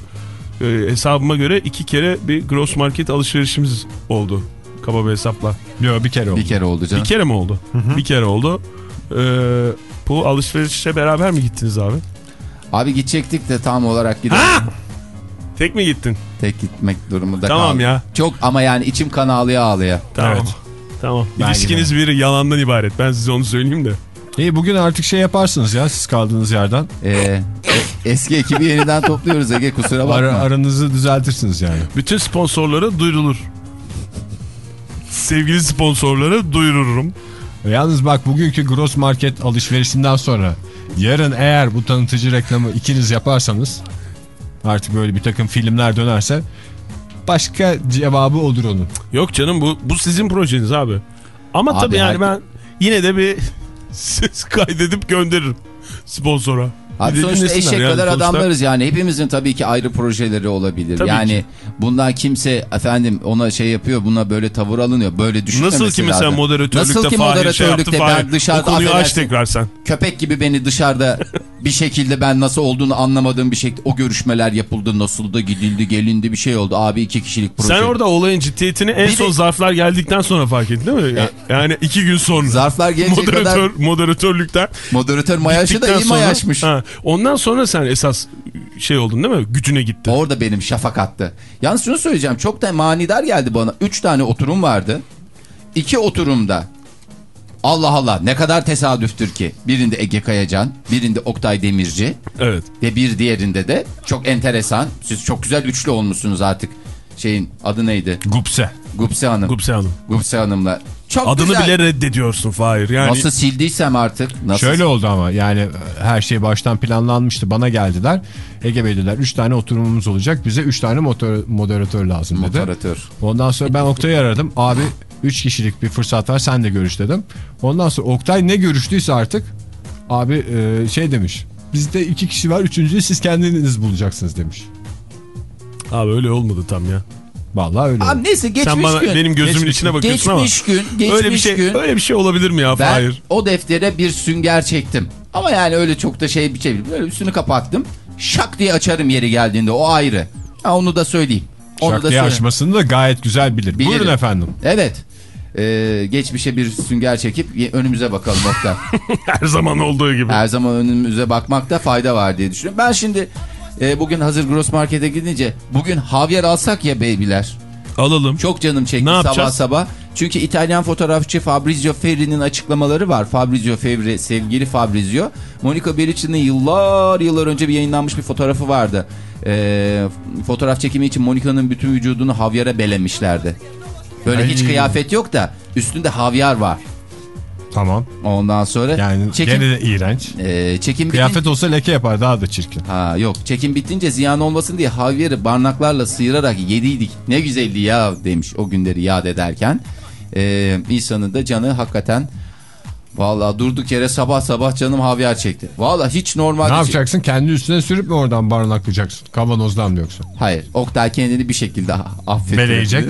D: e, hesabıma göre iki kere bir gross market alışverişimiz oldu. Kaba bir hesapla.
C: Yok bir kere oldu.
E: bir kere oldu canım.
D: Bir kere mi oldu? Bir kere oldu. Ee, bu alışverişe beraber mi gittiniz abi?
E: Abi gidecektik de tam olarak gidelim.
D: Tek mi gittin?
E: Tek gitmek durumunda
D: Tamam
E: kaldım.
D: ya.
E: Çok ama yani içim kan ağlıya ağlıya.
D: Tamam.
C: Evet.
D: Tamam.
C: Ben
D: İlişkiniz bir yalandan ibaret. Ben size onu söyleyeyim de.
C: İyi bugün artık şey yaparsınız ya siz kaldığınız yerden.
E: Ee, eski ekibi yeniden topluyoruz Ege kusura bakma.
C: Ara, aranızı düzeltirsiniz yani.
D: Bütün sponsorlara duyurulur. Sevgili sponsorlara duyururum.
C: Yalnız bak bugünkü gross market alışverişinden sonra yarın eğer bu tanıtıcı reklamı ikiniz yaparsanız artık böyle bir takım filmler dönerse başka cevabı olur onun.
D: Yok canım bu bu sizin projeniz abi. Ama
E: Abi
D: tabii yani ben yine de bir ses kaydedip gönderirim sponsora.
E: Abi sonuçta eşek
D: yani
E: kadar
D: sonuçta.
E: adamlarız yani. Hepimizin tabii ki ayrı projeleri olabilir.
D: Tabii
E: yani
D: ki.
E: bundan kimse efendim ona şey yapıyor buna böyle tavır alınıyor. Böyle düşünmemesi
D: Nasıl ki mesela
E: lazım.
D: moderatörlükte
E: Nasıl ki
D: Fahir şey yaptı
E: moderatörlükte
D: Fahir.
E: ben dışarıda
D: O konuyu aç tekrar sen.
E: köpek gibi beni dışarıda bir şekilde ben nasıl olduğunu anlamadığım bir şekilde o görüşmeler yapıldı. Nasıl da gidildi gelindi bir şey oldu. Abi iki kişilik proje.
D: Sen orada olayın ciddiyetini en
E: Bir
D: son zarflar geldikten sonra fark ettin değil mi? Ya- Yani iki gün sonra.
E: Zarflar gelecek
D: Moderatör,
E: kadar
D: moderatörlükten.
E: moderatör mayaşı da iyi
D: sonra-
E: mayaşmış.
D: Ha, ondan sonra sen esas şey oldun değil mi? Gücüne gitti.
E: Orada benim şafak attı. Yalnız şunu söyleyeceğim. Çok da manidar geldi bana. Üç tane oturum vardı. İki oturumda Allah Allah ne kadar tesadüftür ki. Birinde Ege Kayacan, birinde Oktay Demirci
D: Evet.
E: ve bir diğerinde de çok enteresan. Siz çok güzel üçlü olmuşsunuz artık. Şeyin adı neydi?
C: Gupse.
E: Gupse Hanım.
D: Gupse Hanım.
E: Gupse Hanım'la. Çok
D: Adını
E: güzel.
D: bile reddediyorsun Fahir. Yani
E: Nasıl sildiysem artık. Nasıl
C: Şöyle oldu ama yani e, her şey baştan planlanmıştı. Bana geldiler. Ege Bey dediler 3 tane oturumumuz olacak. Bize 3 tane motor, moderatör lazım dedi.
E: Moderatör.
C: Ondan sonra ben Oktay'ı aradım. Abi 3 kişilik bir fırsat var sen de görüş dedim. Ondan sonra Oktay ne görüştüyse artık abi e, şey demiş. Bizde 2 kişi var üçüncüyü siz kendiniz bulacaksınız demiş.
D: Abi öyle olmadı tam ya.
C: Vallahi öyle.
E: Abi neyse geçmiş
D: Sen bana
E: gün.
D: benim gözümün
C: Geçmiş
D: içine
C: gün.
D: bakıyorsun
E: geçmiş
D: ama.
E: gün. Geçmiş
D: öyle bir şey
E: gün.
D: öyle bir şey olabilir mi ya
E: Ben
D: Fahir?
E: o deftere bir sünger çektim. Ama yani öyle çok da şey bir şey. Böyle üstünü kapattım. Şak diye açarım yeri geldiğinde o ayrı. Ha, onu da söyleyeyim. Onu
C: Şak
E: da
C: diye
E: söyleyeyim.
C: açmasını da gayet güzel bilir.
E: Bilirim.
C: Buyurun efendim.
E: Evet. Ee, geçmişe bir sünger çekip önümüze bakalım nokta.
D: Her zaman olduğu gibi.
E: Her zaman önümüze bakmakta fayda var diye düşünüyorum. Ben şimdi e, bugün hazır gross markete gidince bugün havyar alsak ya beybiler.
D: Alalım.
E: Çok canım çekti
D: Ne
E: sabah sabah. Çünkü İtalyan fotoğrafçı Fabrizio Ferri'nin açıklamaları var. Fabrizio Ferri, sevgili Fabrizio. Monica Bellucci'nin yıllar yıllar önce bir yayınlanmış bir fotoğrafı vardı. Ee, fotoğraf çekimi için Monica'nın bütün vücudunu havyara belemişlerdi. Böyle
C: Ay.
E: hiç kıyafet yok da üstünde havyar var.
C: Tamam.
E: Ondan sonra
C: Yani
E: çekim,
C: gene de iğrenç.
E: e, çekim
C: Kıyafet olsa leke yapar daha da çirkin.
E: Ha yok çekim bitince ziyan olmasın diye havyarı barnaklarla sıyırarak yediydik. Ne güzeldi ya demiş o günleri yad ederken. Ee, insanın da canı hakikaten vallahi durduk yere sabah sabah canım havyar çekti. Vallahi hiç normal
C: Ne
E: şey-
C: yapacaksın? Kendi üstüne sürüp mü oradan barınaklayacaksın? Kavanozdan mı yoksa?
E: Hayır Oktay kendini bir şekilde affetti.
C: Beleyecek.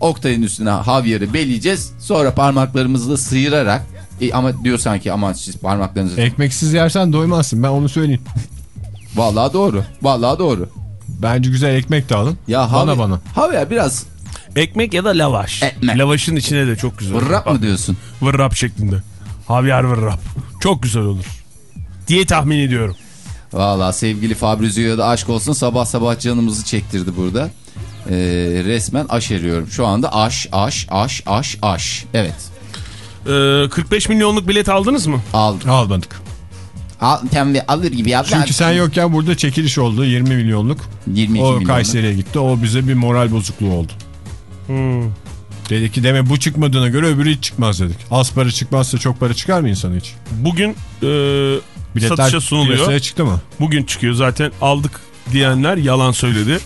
E: Oktay'ın üstüne havyarı beleyeceğiz. Sonra parmaklarımızla sıyırarak e, ama diyor sanki aman siz parmaklarınızı.
C: Ekmeksiz yersen doymazsın ben onu söyleyeyim.
E: Vallahi doğru. Vallahi doğru.
C: Bence güzel ekmek de alın.
E: Ya
C: bana
E: havy-
C: bana.
E: Havyar biraz
D: Ekmek ya da lavaş.
E: Ekmek.
D: Lavaşın içine de çok güzel.
E: vırrap mı diyorsun?
D: Vırrap şeklinde. Havyar vırrap. Çok güzel olur. Diye tahmin ediyorum.
E: Valla sevgili Fabrizio'ya da aşk olsun sabah sabah canımızı çektirdi burada. Ee, resmen aş eriyorum. Şu anda aş aş aş aş aş. Evet
D: Ee, 45 milyonluk bilet aldınız mı?
E: aldım.
C: Almadık.
E: Al, temve alır gibi yap.
C: Çünkü sen yokken burada çekiliş oldu 20 milyonluk.
E: 22
C: O. Kayseri'ye gitti. O bize bir moral bozukluğu oldu.
D: Hmm.
C: Dedi ki deme bu çıkmadığına göre öbürü hiç çıkmaz dedik. Az para çıkmazsa çok para çıkar mı insan hiç?
D: Bugün e,
C: Biletler
D: satışa sunuluyor.
C: piyasaya çıktı mı?
D: Bugün çıkıyor zaten aldık diyenler yalan söyledi.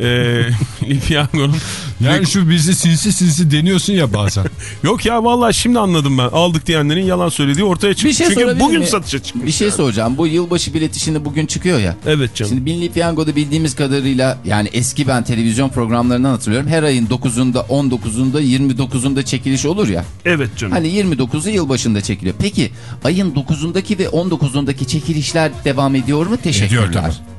D: Ee, Lipiyango'nun
C: Yani şu bizi sinsi sinsi deniyorsun ya bazen.
D: Yok ya vallahi şimdi anladım ben. Aldık diyenlerin yalan söylediği ortaya çıktı.
E: Bir şey
D: Çünkü bugün
E: miyim?
D: satışa çıkmış.
E: Bir şey
D: yani.
E: soracağım. Bu yılbaşı bileti şimdi bugün çıkıyor ya.
D: Evet canım.
E: Şimdi Milli Piyango'da bildiğimiz kadarıyla yani eski ben televizyon programlarından hatırlıyorum. Her ayın 9'unda, 19'unda, 29'unda çekiliş olur ya.
D: Evet canım.
E: Hani 29'u yılbaşında çekiliyor. Peki ayın 9'undaki ve 19'undaki çekilişler devam ediyor mu? Teşekkürler.
C: Ediyor tabii.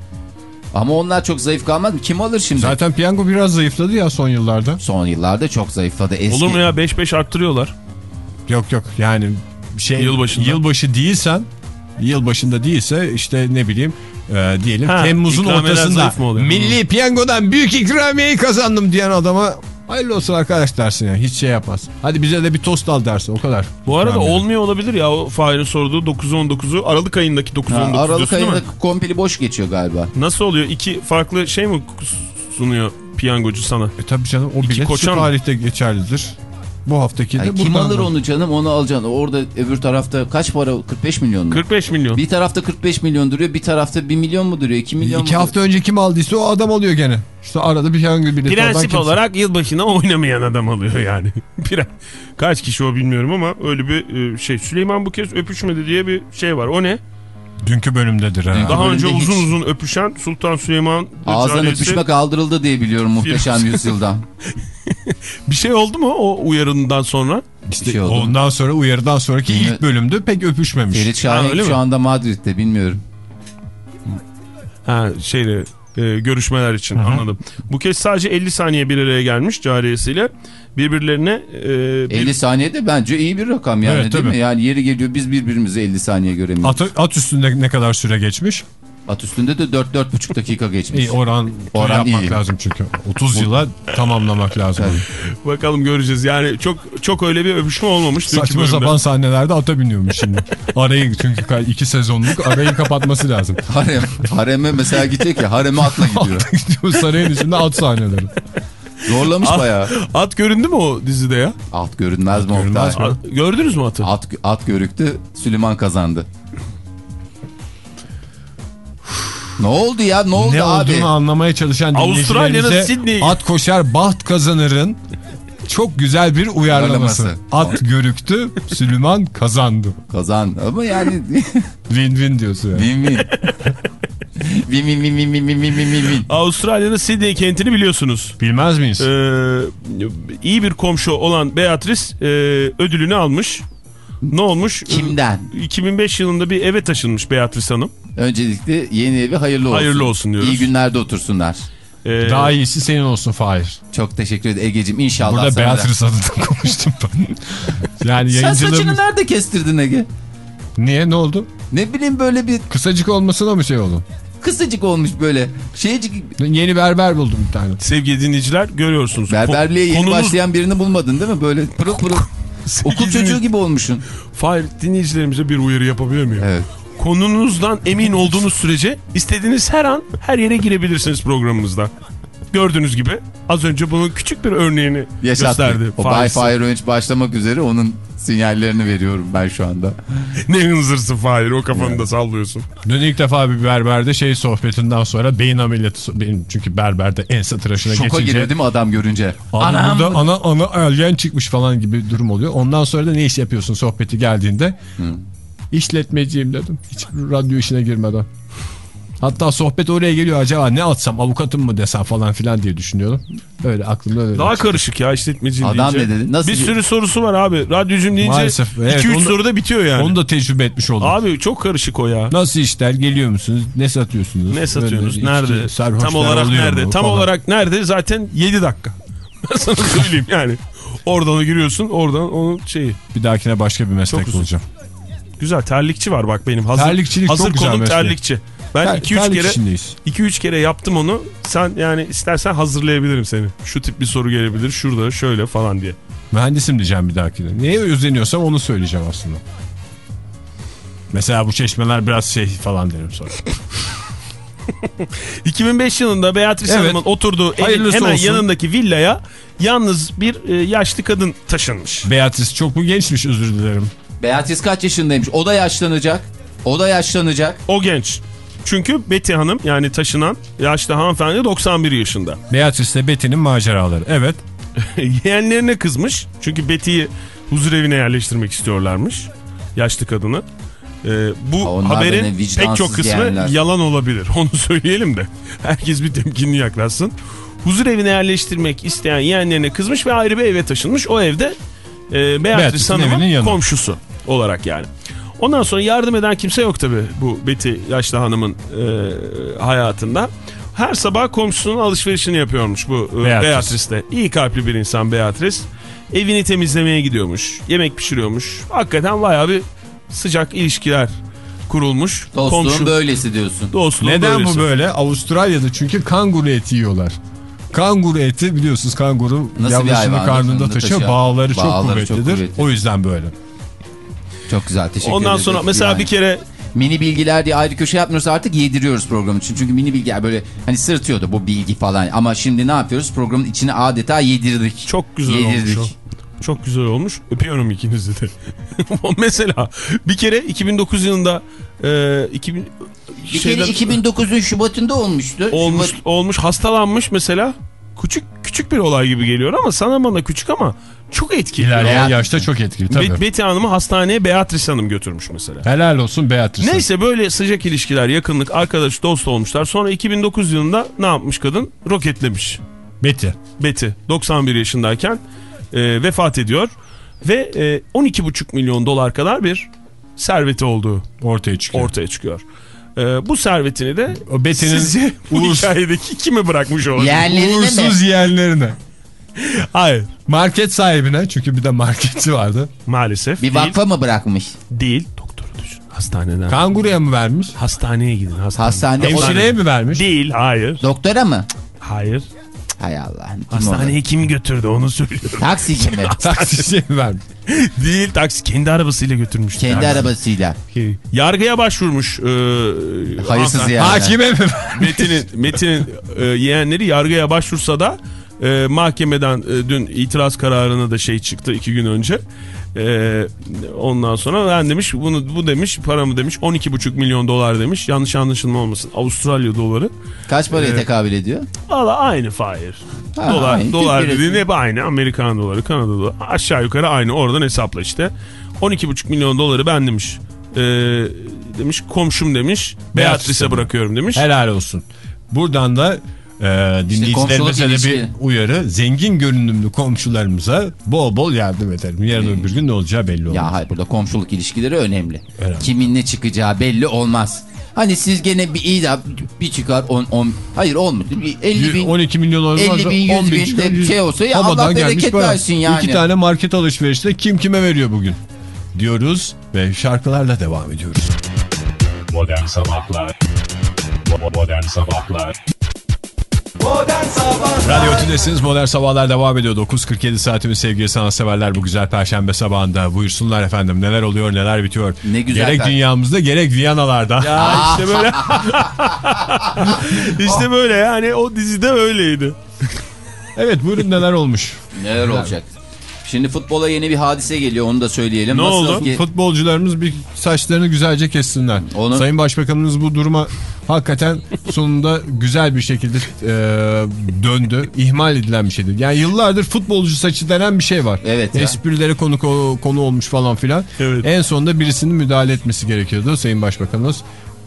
E: Ama onlar çok zayıf kalmaz mı? Kim alır şimdi?
C: Zaten piyango biraz zayıfladı ya son yıllarda.
E: Son yıllarda çok zayıfladı. Eski...
D: Olur mu ya 5-5 arttırıyorlar.
C: Yok yok yani şey
D: Yılbaşında.
C: yılbaşı değilsen yılbaşında değilse işte ne bileyim e, diyelim
D: Ha,
C: Temmuz'un ortasında
D: zayıf mı oluyor?
C: milli piyangodan büyük ikramiyeyi kazandım diyen adama hayırlı olsun arkadaş dersin ya hiç şey yapmaz. Hadi bize de bir tost al dersin o kadar.
D: Bu arada
C: İkramiye.
D: olmuyor olabilir ya o Fahir'in sorduğu 9-19'u Aralık ayındaki 9-19
E: Ha, Aralık
D: diyorsun değil
E: ayında
D: mi?
E: kompili boş geçiyor galiba.
D: Nasıl oluyor? İki farklı şey mi sunuyor piyangocu sana?
C: E tabii canım o
D: İki
C: bilet şu tarihte geçerlidir. Bu haftaki de
E: kim alır onu canım onu alacaksın. Orada öbür tarafta kaç para 45 milyon mu?
D: 45 milyon.
E: Bir tarafta 45 milyon duruyor bir tarafta 1 milyon mu duruyor 2 milyon mu
C: İki hafta önce kim aldıysa o adam alıyor gene. İşte arada bir bileti alan
D: Prensip
C: kimse.
D: olarak yılbaşına oynamayan adam alıyor yani. Kaç kişi o bilmiyorum ama öyle bir e, şey. Süleyman bu kez öpüşmedi diye bir şey var. O ne?
C: Dünkü bölümdedir herhalde.
D: Daha önce
E: bölümde
D: uzun
E: hiç-
D: uzun öpüşen Sultan Süleyman
E: Ağızdan
D: Risalesi-
E: öpüşme kaldırıldı diye biliyorum muhteşem yüzyıldan.
D: Bir şey oldu mu o uyarından sonra?
E: Bir şey oldu.
C: Ondan sonra uyarıdan sonraki
E: Yine-
C: ilk bölümde pek öpüşmemiş.
E: Ferit
D: Ha,
E: Şahin
D: öyle
E: şu
D: mi?
E: anda Madrid'de bilmiyorum.
D: Ha şeyle e, görüşmeler için anladım. Bu kez sadece 50 saniye bir araya gelmiş cariyesiyle birbirlerine e, bir-
E: 50 saniyede bence iyi bir rakam yani
C: Evet,
E: değil
C: tabii.
E: mi? Yani yeri geliyor biz birbirimizi 50 saniye göremiyoruz.
C: At, at üstünde ne kadar süre geçmiş?
E: At üstünde de 4-4,5 dakika geçmiş.
C: İyi oran,
E: Oran
C: yapmak
E: iyi.
C: lazım çünkü. 30 yıla tamamlamak lazım.
D: Bakalım göreceğiz. Yani çok çok öyle bir öpüşme olmamış.
C: Saçma sapan sahnelerde ata biniyormuş şimdi. Arayı çünkü iki sezonluk arayı kapatması lazım.
E: Harem, hareme mesela gidecek ya hareme atla gidiyor.
C: Gidiyor sarayın içinde at sahneleri.
E: Zorlamış
D: At-
E: bayağı.
D: At göründü mü o dizide ya?
E: At görünmez mi
C: görünmez mi?
D: At- gördünüz mü atı?
E: At, at görüktü Süleyman kazandı. Ne oldu ya ne oldu
C: ne
E: abi?
C: Ne olduğunu anlamaya çalışan dinleyicilerimize at koşar baht kazanırın çok güzel bir uyarlaması. At görüktü, Süleyman kazandı.
E: Kazandı ama yani...
C: Win-win diyorsun yani.
E: Win-win. Vim vim vim vim vim vim vim vim.
D: Avustralya'nın Sydney kentini biliyorsunuz.
C: Bilmez miyiz?
D: Ee, iyi bir komşu olan Beatrice e, ödülünü almış. Ne olmuş?
E: Kimden?
D: 2005 yılında bir eve taşınmış Beatrice Hanım.
E: Öncelikle yeni evi hayırlı olsun.
D: Hayırlı olsun diyoruz.
E: İyi günlerde otursunlar.
D: Ee,
C: Daha iyisi senin olsun Fahir.
E: Çok teşekkür ederim Ege'cim inşallah
C: Burada. Beatrice adına konuştum ben. yani
E: Sen saçını
C: yayıncılığımız...
E: nerede kestirdin Ege?
C: Niye ne oldu?
E: Ne bileyim böyle bir
C: Kısacık olmasına mı şey oldu?
E: kısacık olmuş böyle. Şeycik
C: Yeni berber buldum bir tane.
D: Sevgili dinleyiciler görüyorsunuz.
E: berberliğe yeni
D: Konunuz-
E: başlayan birini bulmadın değil mi? Böyle pırıl pırıl. Okul çocuğu gibi olmuşsun.
D: Fahir dinleyicilerimize bir uyarı yapabilir miyim?
E: Evet.
D: Konunuzdan emin olduğunuz sürece istediğiniz her an her yere girebilirsiniz programımızda. Gördüğünüz gibi az önce bunun küçük bir örneğini
E: Yaşattı.
D: gösterdi.
E: O
D: Fahir.
E: Wi-Fi Range başlamak üzere onun sinyallerini veriyorum ben şu anda.
D: Ne hınzırsın Fahir o kafanı da sallıyorsun.
C: Dün ilk defa bir berberde şey sohbetinden sonra beyin ameliyatı benim çünkü berberde ense tıraşına
E: Şoka
C: geçince
E: giriyor değil mi adam görünce? Anam.
C: burada ana ana alien çıkmış falan gibi bir durum oluyor. Ondan sonra da ne iş yapıyorsun sohbeti geldiğinde işletmeciyim dedim. Hiç radyo işine girmeden. Hatta sohbet oraya geliyor acaba ne atsam avukatım mı desem falan filan diye düşünüyorum. Öyle aklımda öyle.
D: Daha karışık ya işletmeciyim
E: Adam
D: deyince.
E: ne dedi? Nasıl
D: bir sürü sorusu var abi. Radyocum deyince
C: Maalesef, evet,
D: 2-3
C: onu da-
D: soruda bitiyor yani.
C: Onu da tecrübe etmiş oldum.
D: Abi çok karışık o ya.
C: Nasıl işler geliyor musunuz? Ne satıyorsunuz?
D: Ne satıyorsunuz?
C: Böyle
D: Nerede? Tam olarak nerede?
C: mu
D: Tam
C: falan.
D: olarak nerede? Zaten 7 dakika. Ben sana söyleyeyim yani. Oradan giriyorsun, oradan onun şeyi.
C: Bir dahakine başka bir meslek
D: Çok uzun.
C: bulacağım.
D: Güzel terlikçi var bak benim. Hazır,
C: Terlikçilik çok
D: hazır
C: güzel
D: konum
C: meslek.
D: terlikçi. Ben
C: Ter-
D: 2-3
C: terlik
D: kere
C: işindeyiz.
D: 2-3 kere yaptım onu. Sen yani istersen hazırlayabilirim seni. Şu tip bir soru gelebilir. Şurada şöyle falan diye.
C: Mühendisim diyeceğim bir dahakine. Neye özeniyorsam onu söyleyeceğim aslında. Mesela bu çeşmeler biraz şey falan derim sonra.
D: 2005 yılında Beatrice
C: Evet.
D: Hanım'ın oturduğu evin hemen
C: olsun.
D: yanındaki villaya yalnız bir e, yaşlı kadın taşınmış.
C: Beatrice çok mu gençmiş özür dilerim.
E: Beatrice kaç yaşındaymış? O da yaşlanacak. O da yaşlanacak.
D: O genç. Çünkü Betty Hanım yani taşınan yaşlı hanımefendi 91 yaşında.
C: Beatrice ile Betty'nin maceraları. Evet.
D: Yeğenlerine kızmış. Çünkü Betty'yi huzur evine yerleştirmek istiyorlarmış. Yaşlı kadını. Ee, bu
E: Ha, onlar
D: haberin pek çok kısmı
E: yeğenler.
D: yalan olabilir. Onu söyleyelim de. Herkes bir temkinli yaklaşsın. Huzur evine yerleştirmek isteyen yeğenlerine kızmış ve ayrı bir eve taşınmış. O evde e,
C: evinin
D: Hanım'ın komşusu olarak yani. Ondan sonra yardım eden kimse yok tabii bu Betty yaşlı hanımın e, hayatında. Her sabah komşusunun alışverişini yapıyormuş bu e,
C: Beatrice.
D: Beatrice de. İyi kalpli bir insan Beatrice. Evini temizlemeye gidiyormuş. Yemek pişiriyormuş. Hakikaten bayağı bir sıcak ilişkiler kurulmuş.
E: Dostluğun
D: Komşu
E: böylesi diyorsun.
D: dostluğun
C: Neden
D: böylesi.
C: bu böyle? Avustralya'da çünkü kanguru eti yiyorlar. Kanguru eti biliyorsunuz kanguru
E: Nasıl
C: yavrusunu karnında taşıyor.
E: taşıyor.
C: Bağları, çok
E: Bağları çok
C: kuvvetlidir.
E: kuvvetli.
C: O yüzden böyle.
E: Çok güzel teşekkür
D: Ondan
E: ederim.
D: sonra mesela
E: Yani
D: bir kere
E: Mini bilgiler diye ayrı köşe yapmıyoruz artık yediriyoruz programı için. Çünkü mini bilgiler böyle hani sırıtıyordu bu bilgi falan. Ama şimdi ne yapıyoruz? Programın içine adeta yedirdik.
D: çok güzel
E: Yedirdik.
D: olmuş o. Çok güzel olmuş. Öpüyorum ikinizi de. mesela bir kere 2009 yılında e, 2000
E: Bir
D: şeyden-
E: kere 2009'un Şubat'ında olmuştu.
D: olmuş
E: Şubat-
D: olmuş hastalanmış mesela. Küçük küçük bir olay gibi geliyor ama sana bana küçük ama çok etkili.
C: İlerleyen
E: Beatrice.
C: yaşta çok etkili tabii.
D: Be- Betty Hanım'ı hastaneye Beatrice Hanım götürmüş mesela.
C: Helal olsun Beatrice.
D: Neyse böyle sıcak ilişkiler, yakınlık, arkadaş, dost olmuşlar. Sonra 2009 yılında ne yapmış kadın? Roketlemiş.
C: Betty.
D: Betty 91 yaşındayken e, vefat ediyor ve e, 12,5 milyon dolar kadar bir serveti olduğu
C: Ortaya çıkıyor.
D: ortaya çıkıyor. E, bu servetini de
C: O Betty'nin
D: sizce bu
C: uğurs-
D: hikayedeki kimi bırakmış olabilir?
E: Yeğenlerine mi?
C: uğursuz yeğenlerine.
D: Hayır
C: Market sahibine çünkü bir de marketçi vardı.
D: maalesef
E: Bir
D: değil.
E: vakfa mı bırakmış?
D: Değil. Doktoru düşün. Hastaneden.
C: Kanguruya mı vermiş?
D: Hastaneye gidin. Hastane.
E: Hastanede
C: Hemşireye mi vermiş?
D: Değil. Hayır.
E: Doktora mı?
D: Hayır.
E: Hay Allah. Kim
D: Hastaneye
E: oldu?
D: kim götürdü onu söylüyorum.
E: Taksici mi?
C: Taksiciye mi vermiş?
D: Değil taksi kendi arabasıyla götürmüş.
E: Kendi
D: Taksi.
E: arabasıyla.
D: Yargıya başvurmuş. E,
E: Hayırsız yani.
C: Hakime mi?
D: Metin'in Metin'in e, yeğenleri yargıya başvursa da e, mahkemeden e, dün itiraz kararına da şey çıktı iki gün önce. E, ondan sonra ben demiş bunu bu demiş paramı demiş 12,5 milyon dolar demiş. Yanlış anlaşılma olmasın. Avustralya doları.
E: Kaç paraya
D: Evet.
E: tekabül ediyor?
D: Valla aynı Fahir.
E: Ha,
D: dolar
E: aynı.
D: dolar dediğin hep aynı. Amerikan doları, Kanada doları. Aşağı yukarı aynı. Oradan hesapla işte. 12,5 milyon doları ben demiş. E, demiş komşum demiş. Beatrice'e bırakıyorum demiş.
C: Helal olsun. Buradan da e, dinleyicilerimize
E: komşuluk
C: de bir uyarı. Zengin görünümlü komşularımıza bol bol yardım edelim. Yarın öbür gün ne olacağı belli olmaz.
E: Ya hayır burada komşuluk ilişkileri önemli.
C: Önemli.
E: Kimin ne çıkacağı belli olmaz. Hani siz gene bir iyi bir çıkar 10 10 hayır olmadı. Bir 50 bin
C: 12 milyon olmaz.
E: 50 bin, 100 bin
C: çıkar,
E: de
C: 100
E: şey olsa ya Allah bereket versin yani.
C: İki tane market alışverişte kim kime veriyor bugün? Diyoruz ve şarkılarla devam ediyoruz.
A: Modern Sabahlar Modern Sabahlar
C: Radyo Tülesi'niz Modern Sabahlar devam ediyor. 9.47 saatimiz sevgili sanatseverler bu güzel perşembe sabahında. Buyursunlar efendim neler oluyor neler bitiyor.
E: Ne güzel
C: Gerek dünyamızda gerek Viyanalarda.
D: Ya işte böyle. işte böyle yani o dizide öyleydi.
C: Evet buyurun neler olmuş.
E: Neler olacak? Şimdi futbola yeni bir hadise geliyor onu da söyleyelim.
D: Ne
E: Nasıl
D: oldu?
E: ki-
C: Futbolcularımız bir saçlarını güzelce kessinler.
E: Onu-
C: Sayın Başbakanımız bu duruma hakikaten sonunda güzel bir şekilde e, döndü. İhmal edilen bir şeydi. Yani yıllardır futbolcu saçı denen bir şey var.
E: Evet.
C: Esprilere konu, konu, olmuş falan filan.
D: Evet.
C: En sonunda birisinin müdahale etmesi gerekiyordu Sayın Başbakanımız.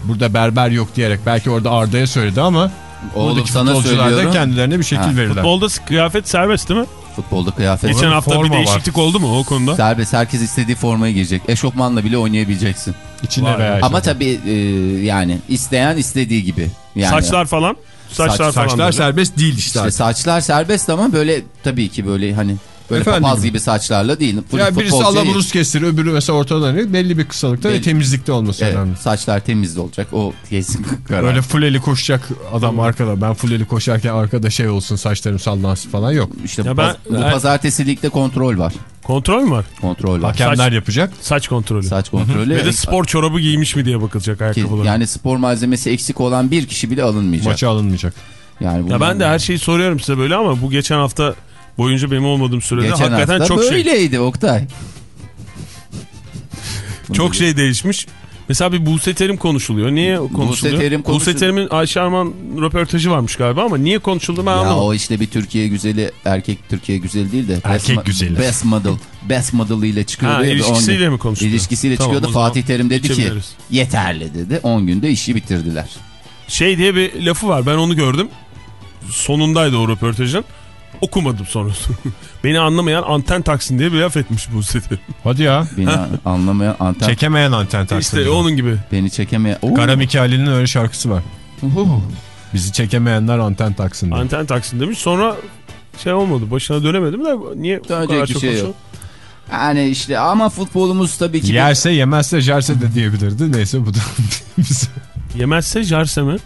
C: Burada berber yok diyerek belki orada Arda'ya söyledi ama
E: Oğlum sana
C: da
E: söylüyorum.
C: kendilerine bir şekil
E: Ha,
C: verirler.
D: Futbolda kıyafet serbest değil mi?
E: Futbolda kıyafet
D: Geçen hafta bir
C: forma var.
D: değişiklik oldu mu o konuda?
E: serbest herkes istediği formaya girecek. Eşofmanla bile oynayabileceksin.
C: İçine
D: Vay.
C: veya
E: Ama tabii e, yani isteyen istediği gibi. Yani
D: Saçlar falan. Saçlar
E: Saç-
D: falan.
C: Saçlar
D: böyle.
C: serbest değil işte.
E: işte
C: artık.
E: saçlar serbest ama böyle tabii ki böyle hani böyle
C: Efendim
E: papaz
C: gibi.
E: gibi saçlarla değil.
C: Ya birisi alaburus kestir, öbürü mesela ortadan değil. Belli bir kısalıkta ve
E: Belli.
C: temizlikte olması
E: Evet,
C: önemli.
E: saçlar temiz olacak. O kesin karar.
C: Öyle full eli koşacak adam arkada. Ben full eli koşarken arkada şey olsun saçlarım sallansın falan yok.
E: İşte
D: Ya
E: bu,
D: ben-
E: bu
D: ben-
E: pazartesilikte kontrol var.
D: Kontrol mü var?
E: Kontrol var.
C: Hakemler
D: Saç-
C: yapacak.
D: Saç kontrolü.
E: Saç kontrolü.
D: Ve de spor çorabı giymiş mi diye bakılacak ayakkabıları.
E: yani spor malzemesi eksik olan bir kişi bile alınmayacak.
C: Maça alınmayacak.
E: Yani
D: Ya ben de her şeyi soruyorum size böyle ama bu geçen hafta boyunca benim olmadığım sürede
E: Geçen
D: hakikaten çok şey
E: böyleydi Oktay.
D: çok şey değişmiş. Mesela bir Buse Terim konuşuluyor. Niye konuşuluyor?
E: Terim konuşuluyor.
D: Buse Terim'in Ayşe Arman röportajı varmış galiba ama niye konuşuldu ben
E: Ya
D: anlamadım.
E: o işte bir Türkiye güzeli erkek Türkiye güzeli değil de
C: Erkek
E: best,
C: güzeli.
E: Best model. Best model ile çıkıyordu.
D: Ha, ilişkisiyle
E: gün-
D: mi konuşuluyor?
E: İlişkisiyle
D: Tamam,
E: çıkıyordu. Fatih Terim dedi ki yeterli dedi. 10 günde işi bitirdiler.
D: Şey diye bir lafı var ben onu gördüm. Sonundaydı o röportajın. Okumadım sonrası. Beni anlamayan anten taksin diye bir laf etmiş Buse Terim.
C: Hadi ya.
E: Beni anlamayan anten
C: Çekemeyen anten taksın.
D: İşte onun gibi.
E: beni çekemeyen. Oo.
C: Kara Mikail'in öyle şarkısı var. Bizi çekemeyenler anten taksın diye.
D: Anten taksin demiş. Sonra şey olmadı. Başına dönemedim de niye bu
E: Dönecek
D: kadar
E: bir
D: çok
E: şey yok.
D: konuşuldu?
E: Yani işte ama futbolumuz tabii ki.
C: Yerse yemezse jerse de diyebilirdi. Neyse bu da bize.
D: Yemezse jarse mi?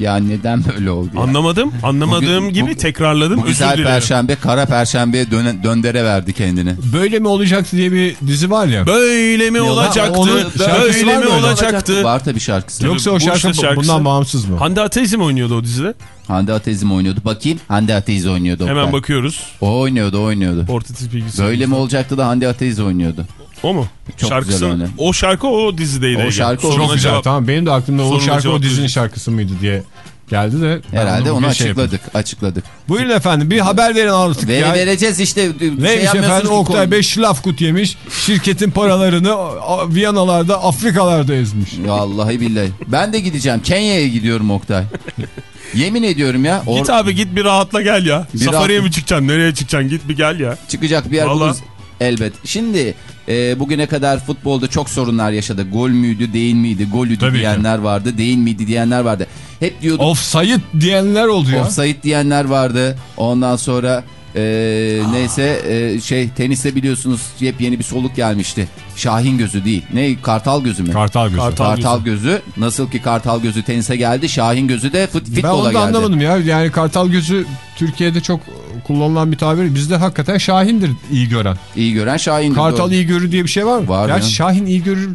E: Ya neden böyle oldu ya?
D: Anlamadım. Anlamadığım
E: Bugün-
D: gibi
E: bu-
D: tekrarladım.
E: Bu güzel
D: dilerim.
E: perşembe kara perşembeye döne, döndere verdi kendini.
C: Böyle mi olacaktı diye bir dizi var ya.
D: Böyle mi olacaktı?
C: şarkısı
D: Böyle mi
C: öyle?
D: olacaktı?
E: Var tabii şarkısı.
C: Yoksa o
D: Bu işte
C: şarkı
D: şarkısı.
C: bundan bağımsız mı?
D: Hande Atezi mi oynuyordu o dizide?
E: Hande Atezi oynuyordu? Bakayım. Hande Atezi oynuyordu.
D: Hemen bakıyoruz.
E: O oynuyordu o oynuyordu.
D: Portatif bilgisi.
E: Böyle mi olacaktı da Hande Atezi oynuyordu?
D: O mu?
E: Çok
D: Şarkısı-
E: güzel oynadı.
D: O şarkı o dizideydi.
E: O şarkı o
D: Soruna
C: Çok güzel
D: cevap-
C: tamam benim de aklımda o şarkı o dizinin şarkısı mıydı diye geldi de.
E: Herhalde onu
C: şey yapayım.
E: açıkladık. açıkladık.
C: Buyurun efendim bir haber verin artık
E: Ve
C: ya.
E: vereceğiz işte. Şey
C: Neymiş
E: yapmıyorsunuz
C: efendim Oktay
E: konu-
C: Bey şlafkut yemiş. Şirketin paralarını Viyanalarda Afrikalarda ezmiş.
E: Vallahi billahi. Ben de gideceğim. Kenya'ya gidiyorum Oktay. Yemin ediyorum ya. Or-
D: Git abi git bir rahatla gel ya.
E: Bir
D: Safariye
E: rahatla.
D: mi çıkacaksın? Nereye çıkacaksın? Git bir gel ya.
E: çıkacak bir yer
D: Vallahi.
E: buluruz. Elbet. Şimdi e, bugüne kadar futbolda çok sorunlar yaşadık. Gol müydü değil miydi? Golüdü
C: Tabii ki.
E: diyenler vardı. Değil miydi diyenler vardı. Hep diyorduk
C: Offside diyenler oldu ya.
E: offside diyenler vardı. Ondan sonra e, neyse e, şey teniste biliyorsunuz yepyeni bir soluk gelmişti. Şahin gözü değil. Ne? Kartal gözü mü?
C: Kartal gözü.
D: Kartal-
E: Kartal gözü. Nasıl ki kartal gözü tenise geldi. Şahin gözü de fut,
C: ben
E: futbola
C: onu da
E: geldi.
C: anlamadım ya. Yani kartal gözü Türkiye'de çok kullanılan bir tabir. Bizde hakikaten Şahin'dir iyi gören.
E: İyi gören Şahin'dir.
C: Kartal
E: doğru.
C: iyi görür diye bir şey var mı?
E: Var ya.
C: Şahin iyi görür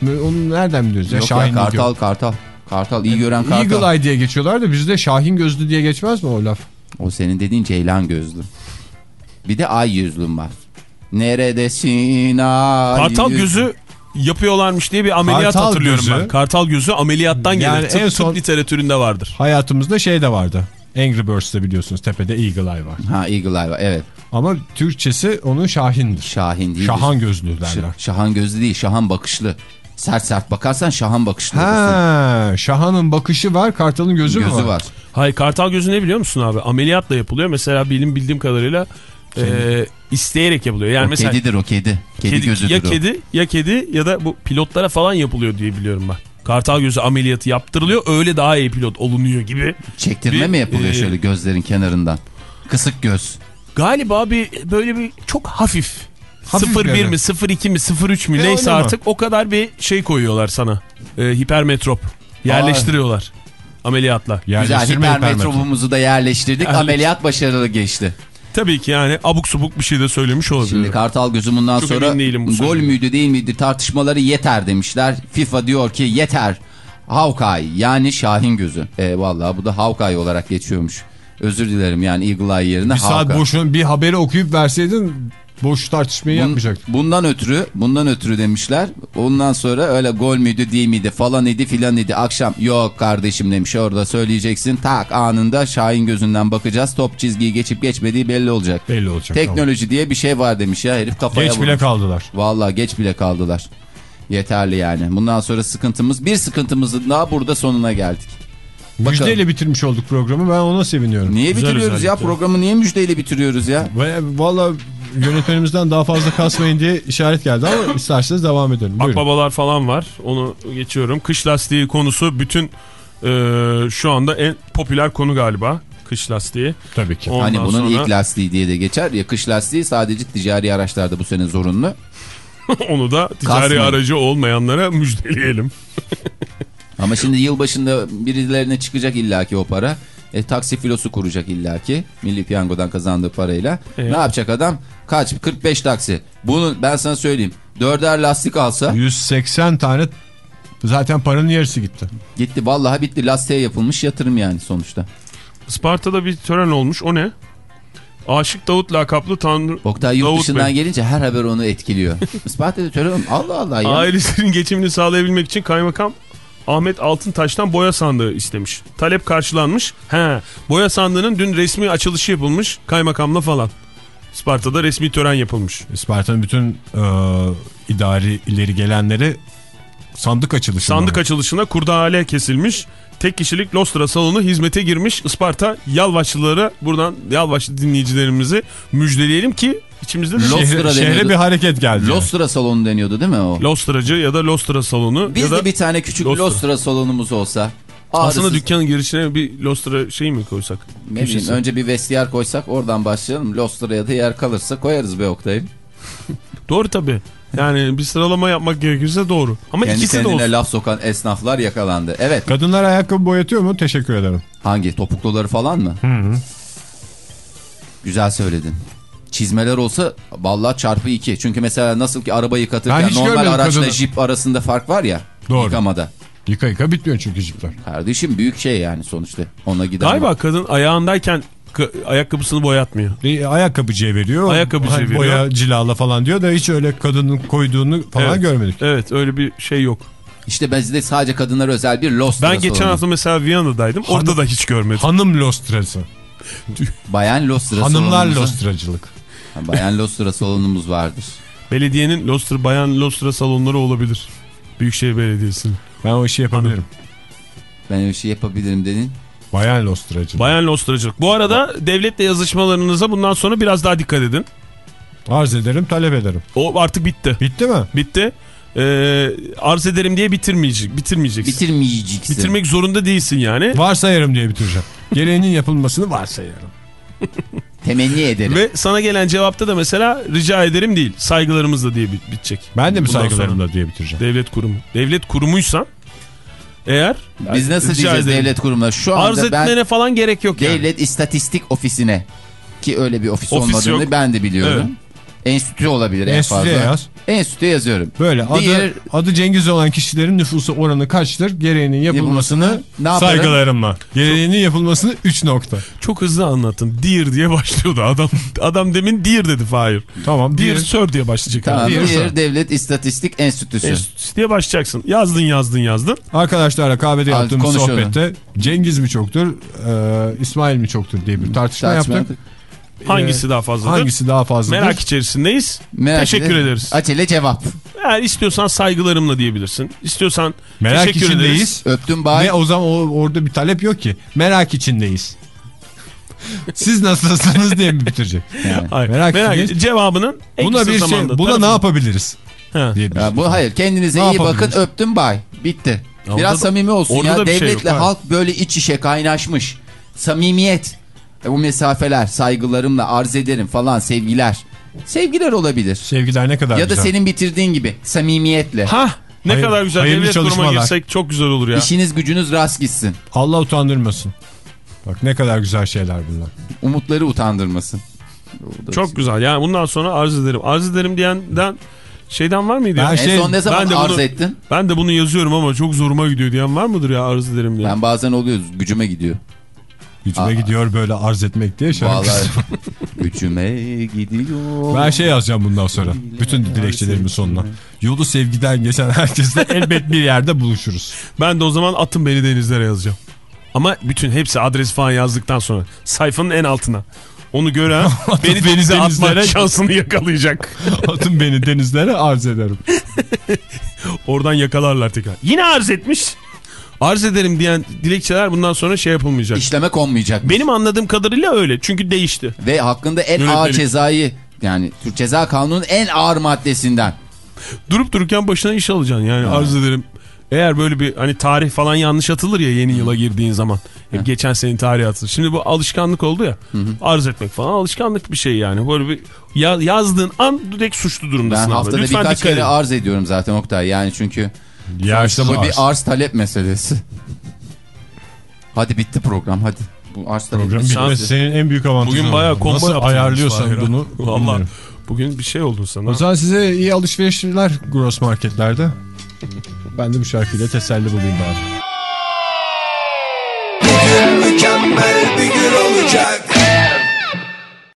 C: mü? Onu nereden biliyoruz? Ya,
E: Yok
C: Şahin
E: ya kartal
C: görür.
E: kartal. Kartal iyi gören kartal.
C: Eagle Eye diye geçiyorlar da bizde Şahin gözlü diye geçmez mi o laf?
E: O senin dediğin ceylan gözlü. Bir de ay yüzlüm var. Neredesin ay
D: Kartal
E: yüzlüm?
D: gözü yapıyorlarmış diye bir ameliyat
C: Kartal
D: hatırlıyorum
C: gözü-
D: ben. Kartal gözü ameliyattan
C: Yani
D: gelir. Tıp,
C: en son-
D: tıp literatüründe vardır.
C: Hayatımızda şey de vardı. Angry Birds'te biliyorsunuz tepede Eagle Eye var.
E: Ha Eagle Eye var evet.
C: Ama Türkçesi onun Şahin'dir.
E: Şahin değil.
C: Şahan gözlü derler.
E: Şahan gözlü değil Şahan bakışlı. Sert sert bakarsan Şahan bakışlı.
C: Ha, Şahan'ın bakışı var, Kartal'ın gözü, mü
E: Gözü
C: var?
E: var.
D: Hayır kartal gözü ne biliyor musun abi? Ameliyatla yapılıyor. Mesela benim bildiğim kadarıyla e, isteyerek yapılıyor. Yani
E: o
D: mesela
E: kedidir o kedi. Kedi,
D: kedi,
E: gözüdür
D: ya
E: o.
D: kedi ya kedi ya da bu pilotlara falan yapılıyor diye biliyorum ben. Kartal gözü ameliyatı yaptırılıyor. Öyle daha iyi pilot olunuyor gibi.
E: Çektirme
D: Bir,
E: mi yapılıyor
D: e,
E: şöyle gözlerin kenarından? Kısık göz.
D: Galiba bir böyle bir çok hafif.
C: Hafif
D: 0-1
C: yani.
D: mi 0-2 mi 0-3 mü
C: E,
D: neyse artık o kadar bir şey koyuyorlar sana. E, hipermetrop. Yerleştiriyorlar. Ameliyatla.
E: Güzel hipermetropumuzu da yerleştirdik. Ameliyat başarılı geçti.
D: Tabii ki yani abuk subuk bir şey de söylemiş olabilirim.
E: Şimdi Kartal gözü bundan
D: Çok
E: sonra
D: bu
E: gol müydü değil miydi tartışmaları yeter demişler. FIFA diyor ki yeter. Hawkeye yani Şahin gözü. E, vallahi bu da Hawkeye olarak geçiyormuş. Özür dilerim yani Eagle Eye yerine
C: Bir saat
E: Hawkeye.
C: boşuna bir haberi okuyup verseydin boş tartışmayı
E: Bun-
C: yapmayacaktık.
E: bundan ötürü bundan ötürü demişler. Ondan sonra öyle gol müydü değil miydi falan idi filan idi. Akşam yok kardeşim demiş orada söyleyeceksin. Tak anında Şahin gözünden bakacağız. Top çizgiyi geçip geçmediği belli olacak.
C: Belli olacak.
E: Teknoloji diye bir şey var demiş ya herif
C: tamam.
E: kafaya
C: Geç bile
E: vurmuş.
C: kaldılar.
E: Vallahi geç bile kaldılar. Yeterli yani. Bundan sonra sıkıntımız bir sıkıntımızın daha burada sonuna geldik.
C: Müjdeyle bitirmiş olduk programı ben ona seviniyorum.
E: Niye
D: Güzel
E: bitiriyoruz ya
D: özellikle.
E: programı niye müjdeyle bitiriyoruz ya?
C: Valla yönetmenimizden daha fazla kasmayın diye işaret geldi ama isterseniz devam edelim. Buyurun.
D: Akbabalar falan var. Onu geçiyorum. Kış lastiği konusu bütün e, şu anda en popüler konu galiba. Kış lastiği.
C: Tabii ki.
D: Ondan
E: hani bunun
D: sonra
E: ilk lastiği diye de geçer ya kış lastiği sadece ticari araçlarda bu sene zorunlu.
D: onu da ticari
E: Kasmayın.
D: aracı olmayanlara müjdeleyelim.
E: Ama şimdi yılbaşında birilerine çıkacak illaki o para. E, taksi filosu kuracak illaki Milli Piyango'dan kazandığı parayla.
D: Evet.
E: Ne yapacak adam? Kaç? 45 taksi. Bunu ben sana söyleyeyim. Dörder lastik alsa
C: 180 tane zaten paranın yarısı gitti.
E: gitti. Vallahi bitti. Lastiğe yapılmış yatırım yani sonuçta.
D: Isparta'da bir tören olmuş. O ne? Aşık Davut lakaplı Tanrı
E: Oktay yurt
D: Davut
E: dışından
D: Bey.
E: gelince her haber onu etkiliyor. Ispat editörüm Allah Allah ya.
D: Ailesinin geçimini sağlayabilmek için kaymakam Ahmet Altıntaş'tan boya sandığı istemiş. Talep karşılanmış. He, boya sandığının dün resmi açılışı yapılmış kaymakamla falan. Sparta'da resmi tören yapılmış.
C: Isparta'nın bütün e, idari ileri gelenleri sandık açılışı.
D: Sandık açılışına kurdale kesilmiş. Tek kişilik Lostra salonu hizmete girmiş. Isparta Yalvaçlılara buradan Yalvaçlı dinleyicilerimizi müjdeleyelim ki içimizde de
E: Los-
C: Şehre,
E: Lostra
C: şehre
E: deniyordu.
C: bir hareket geldi.
E: Lostra salonu deniyordu değil mi o?
D: Lostracı ya da Lostra salonu
E: Biz
D: ya da
E: de bir tane küçük
D: Lostra.
E: Lostra salonumuz olsa.
D: aslında
E: ağrısız-
D: dükkanın girişine bir Lostra şey mi koysak?
E: Ne bileyim, önce bir vestiyer koysak oradan başlayalım. Lostra'ya da yer kalırsa koyarız be Oktay.
D: Doğru tabii. Yani bir sıralama yapmak gerekirse doğru. Ama
E: Kendi
D: ikisi de olsun.
E: laf sokan esnaflar yakalandı. Evet.
C: Kadınlar ayakkabı boyatıyor mu? Teşekkür ederim.
E: Hangi topukluları falan mı? Güzel söyledin. Çizmeler olsa vallahi çarpı iki. Çünkü mesela nasıl ki araba yıkatırken normal araçla
C: kadını.
E: jip arasında fark var ya.
C: Doğru.
E: Yıkamada.
C: Yıka yıka bitmiyor çünkü jipler.
E: Kardeşim büyük şey yani sonuçta. Ona giden.
D: Galiba kadın ayağındayken ayakkabısını boyatmıyor.
C: Bir ayakkabıcıya veriyor.
D: Ayakkabıcıya
C: Hani
D: veriyor.
C: Boya cilala falan diyor da hiç öyle kadının koyduğunu falan
D: Evet.
C: görmedik.
D: Evet öyle bir şey yok.
E: İşte bizde sadece kadınlara özel bir Lostra
D: Ben geçen hafta mesela Viyana'daydım. Orada
C: Hanım-
D: da hiç görmedim.
C: Hanım lostrası.
E: Bayan Lostra
C: Hanımlar lostracılık.
E: Bayan Lostra salonumuz vardır.
D: Belediyenin Lostra, bayan Lostra salonları olabilir. Büyükşehir Belediyesi'nin.
C: Ben o işi yapabilirim.
E: Ben öyle şey yapabilirim dedin.
C: Bayan lostracılık.
D: Bayan Lostracılık. Bu arada devletle yazışmalarınıza bundan sonra biraz daha dikkat edin.
C: Arz ederim talep ederim.
D: O artık bitti.
C: Bitti mi?
D: Bitti. Ee, arz ederim diye bitirmeyecek, bitirmeyeceksin.
E: Bitirmeyeceksin.
D: Bitirmek zorunda değilsin yani.
C: Varsayarım diye bitireceğim. Gereğinin yapılmasını varsayarım.
E: Temenni ederim.
D: Ve sana gelen cevapta da mesela rica ederim değil. Saygılarımızla diye bit- bitecek.
C: Ben de mi
D: Bundan
C: saygılarımla
D: sonra.
C: diye bitireceğim.
D: Devlet kurumu. Devlet kurumuysan eğer
E: Biz nasıl diyeceğiz
D: ederim.
E: devlet kurumuna? Şu
D: Arz
E: anda ben
D: etmene falan gerek yok yani.
E: devlet istatistik ofisine ki öyle bir ofis,
D: Ofis
E: olmadığını
D: yok.
E: ben de biliyorum. Enstitü olabilir en fazla.
C: Enstitüye yaz.
E: Enstitüye yazıyorum.
C: Böyle adı,
E: Diğer-
C: adı Cengiz olan kişilerin nüfusu oranı kaçtır? Gereğinin yapılmasını
E: Ne yaparım?
C: saygılarımla. Gereğinin yapılmasını 3 nokta.
D: Çok hızlı anlattın. Dear diye başlıyordu adam. Adam demin dear dedi Fahir.
C: Tamam.
D: Dear
C: Bir,
D: sir diye başlayacak.
E: Tamam.
D: Dear
E: Diğer
D: sir.
E: devlet istatistik enstitüsü.
D: Enstitüsü diye başlayacaksın. Yazdın yazdın yazdın.
C: arkadaşlarla kahvede yaptığımız sohbette Cengiz mi çoktur, e, İsmail mi çoktur diye bir tartışma
E: Tartışma
C: yaptık.
D: Hangisi daha fazladır?
C: Hangisi daha fazladır?
D: Merak içerisindeyiz.
E: Merak
D: Teşekkür
E: ederim.
D: ederiz.
E: Acele cevap.
D: Eğer istiyorsan saygılarımla diyebilirsin. İstiyorsan
C: Merak
D: teşekkür
C: içindeyiz.
D: ederiz.
E: Öptüm bay.
C: Ve o zaman o- orada bir talep yok ki. Merak içindeyiz. Siz nasılsınız diye mi bitirecek?
E: Yani.
D: Hayır,
C: Merak
D: merak, cevabının en
C: Buna bir şey,
D: zamanda
C: buna ne yapabiliriz?
D: Ha.
C: Diye
E: Ya bu hayır kendinize
C: Ne
E: iyi bakın öptüm bay. Bitti. Biraz
D: orada da-
E: samimi olsun ya.
D: bir şey
E: Devletle
D: yok,
E: halk böyle iç içe kaynaşmış. Samimiyet. E, bu mesafeler saygılarımla arz ederim falan sevgiler. Sevgiler olabilir.
C: Sevgiler ne kadar
E: Ya da
C: güzel.
E: senin bitirdiğin gibi samimiyetle.
D: Ha ne
C: Hayır-
D: kadar güzel
C: hayırlı
D: devlet kuruma
C: çalışmalar.
D: girsek çok güzel olur ya.
E: İşiniz gücünüz rast gitsin.
C: Allah utandırmasın. Bak ne kadar güzel şeyler bunlar.
E: Umutları utandırmasın.
D: Çok güzel. Yani bundan sonra arz ederim. Arz ederim diyenden şeyden var mıydı? ya?
C: Ben
E: En
C: şey-
E: son ne zaman
D: ben de
E: arz
D: bunu-
E: ettin?
D: Ben de bunu yazıyorum ama çok zoruma gidiyor diyen var mıdır ya arz ederim diye?
E: Ben bazen oluyoruz gücüme gidiyor.
C: Gücüme
E: Aa.
C: gidiyor böyle arz etmek diye şarkı.
E: Vallahi gücüme gidiyor.
C: Ben şey yazacağım bundan sonra. Bütün dilekçelerimin sonuna. Yolu sevgiden geçen herkesle elbet bir yerde buluşuruz.
D: Ben de o zaman atın beni denizlere yazacağım. Ama bütün hepsi adres falan yazdıktan sonra sayfanın en altına. Onu gören beni denize
C: denizlere-
D: şansını yakalayacak.
C: Atın beni denizlere arz ederim.
D: Oradan yakalarlar tekrar. Yine arz etmiş. Arz ederim diyen dilekçeler bundan sonra şey yapılmayacak.
E: İşleme konmayacak.
D: Benim anladığım kadarıyla öyle. Çünkü değişti.
E: Ve hakkında en ağır
D: Yönetmelik.
E: cezayı yani Türk Ceza Kanunu'nun en ağır maddesinden.
D: Durup dururken başına iş alacaksın. Yani arz ederim. Eğer böyle bir hani tarih falan yanlış atılır ya yeni yıla girdiğin zaman. Hep geçen senenin tarihi atılır. Şimdi bu alışkanlık oldu ya. Arz etmek falan alışkanlık bir şey yani. Böyle bir ya- yazdığın an direkt suçlu durumdasın.
E: Ben haftada birkaç kere
D: edin.
E: arz ediyorum zaten Oktay. Yani çünkü
C: Yağışlama
E: bu
C: arz.
E: bir arz talep meselesi. Hadi bitti program hadi. Bu arz talep
C: Program
E: meselesi.
C: bitmesi senin en büyük avantajın.
D: Bugün bayağı
C: oldu.
D: combo
C: Nasıl ayarlıyorsan
D: Fahir
C: bunu
D: Vallahi
C: bilmiyorum.
D: bugün bir şey oldun sana.
C: O zaman size iyi alışverişler gross marketlerde. Ben de bu şarkıyla teselli bulayım bari.
B: Mükemmel bir gün olacak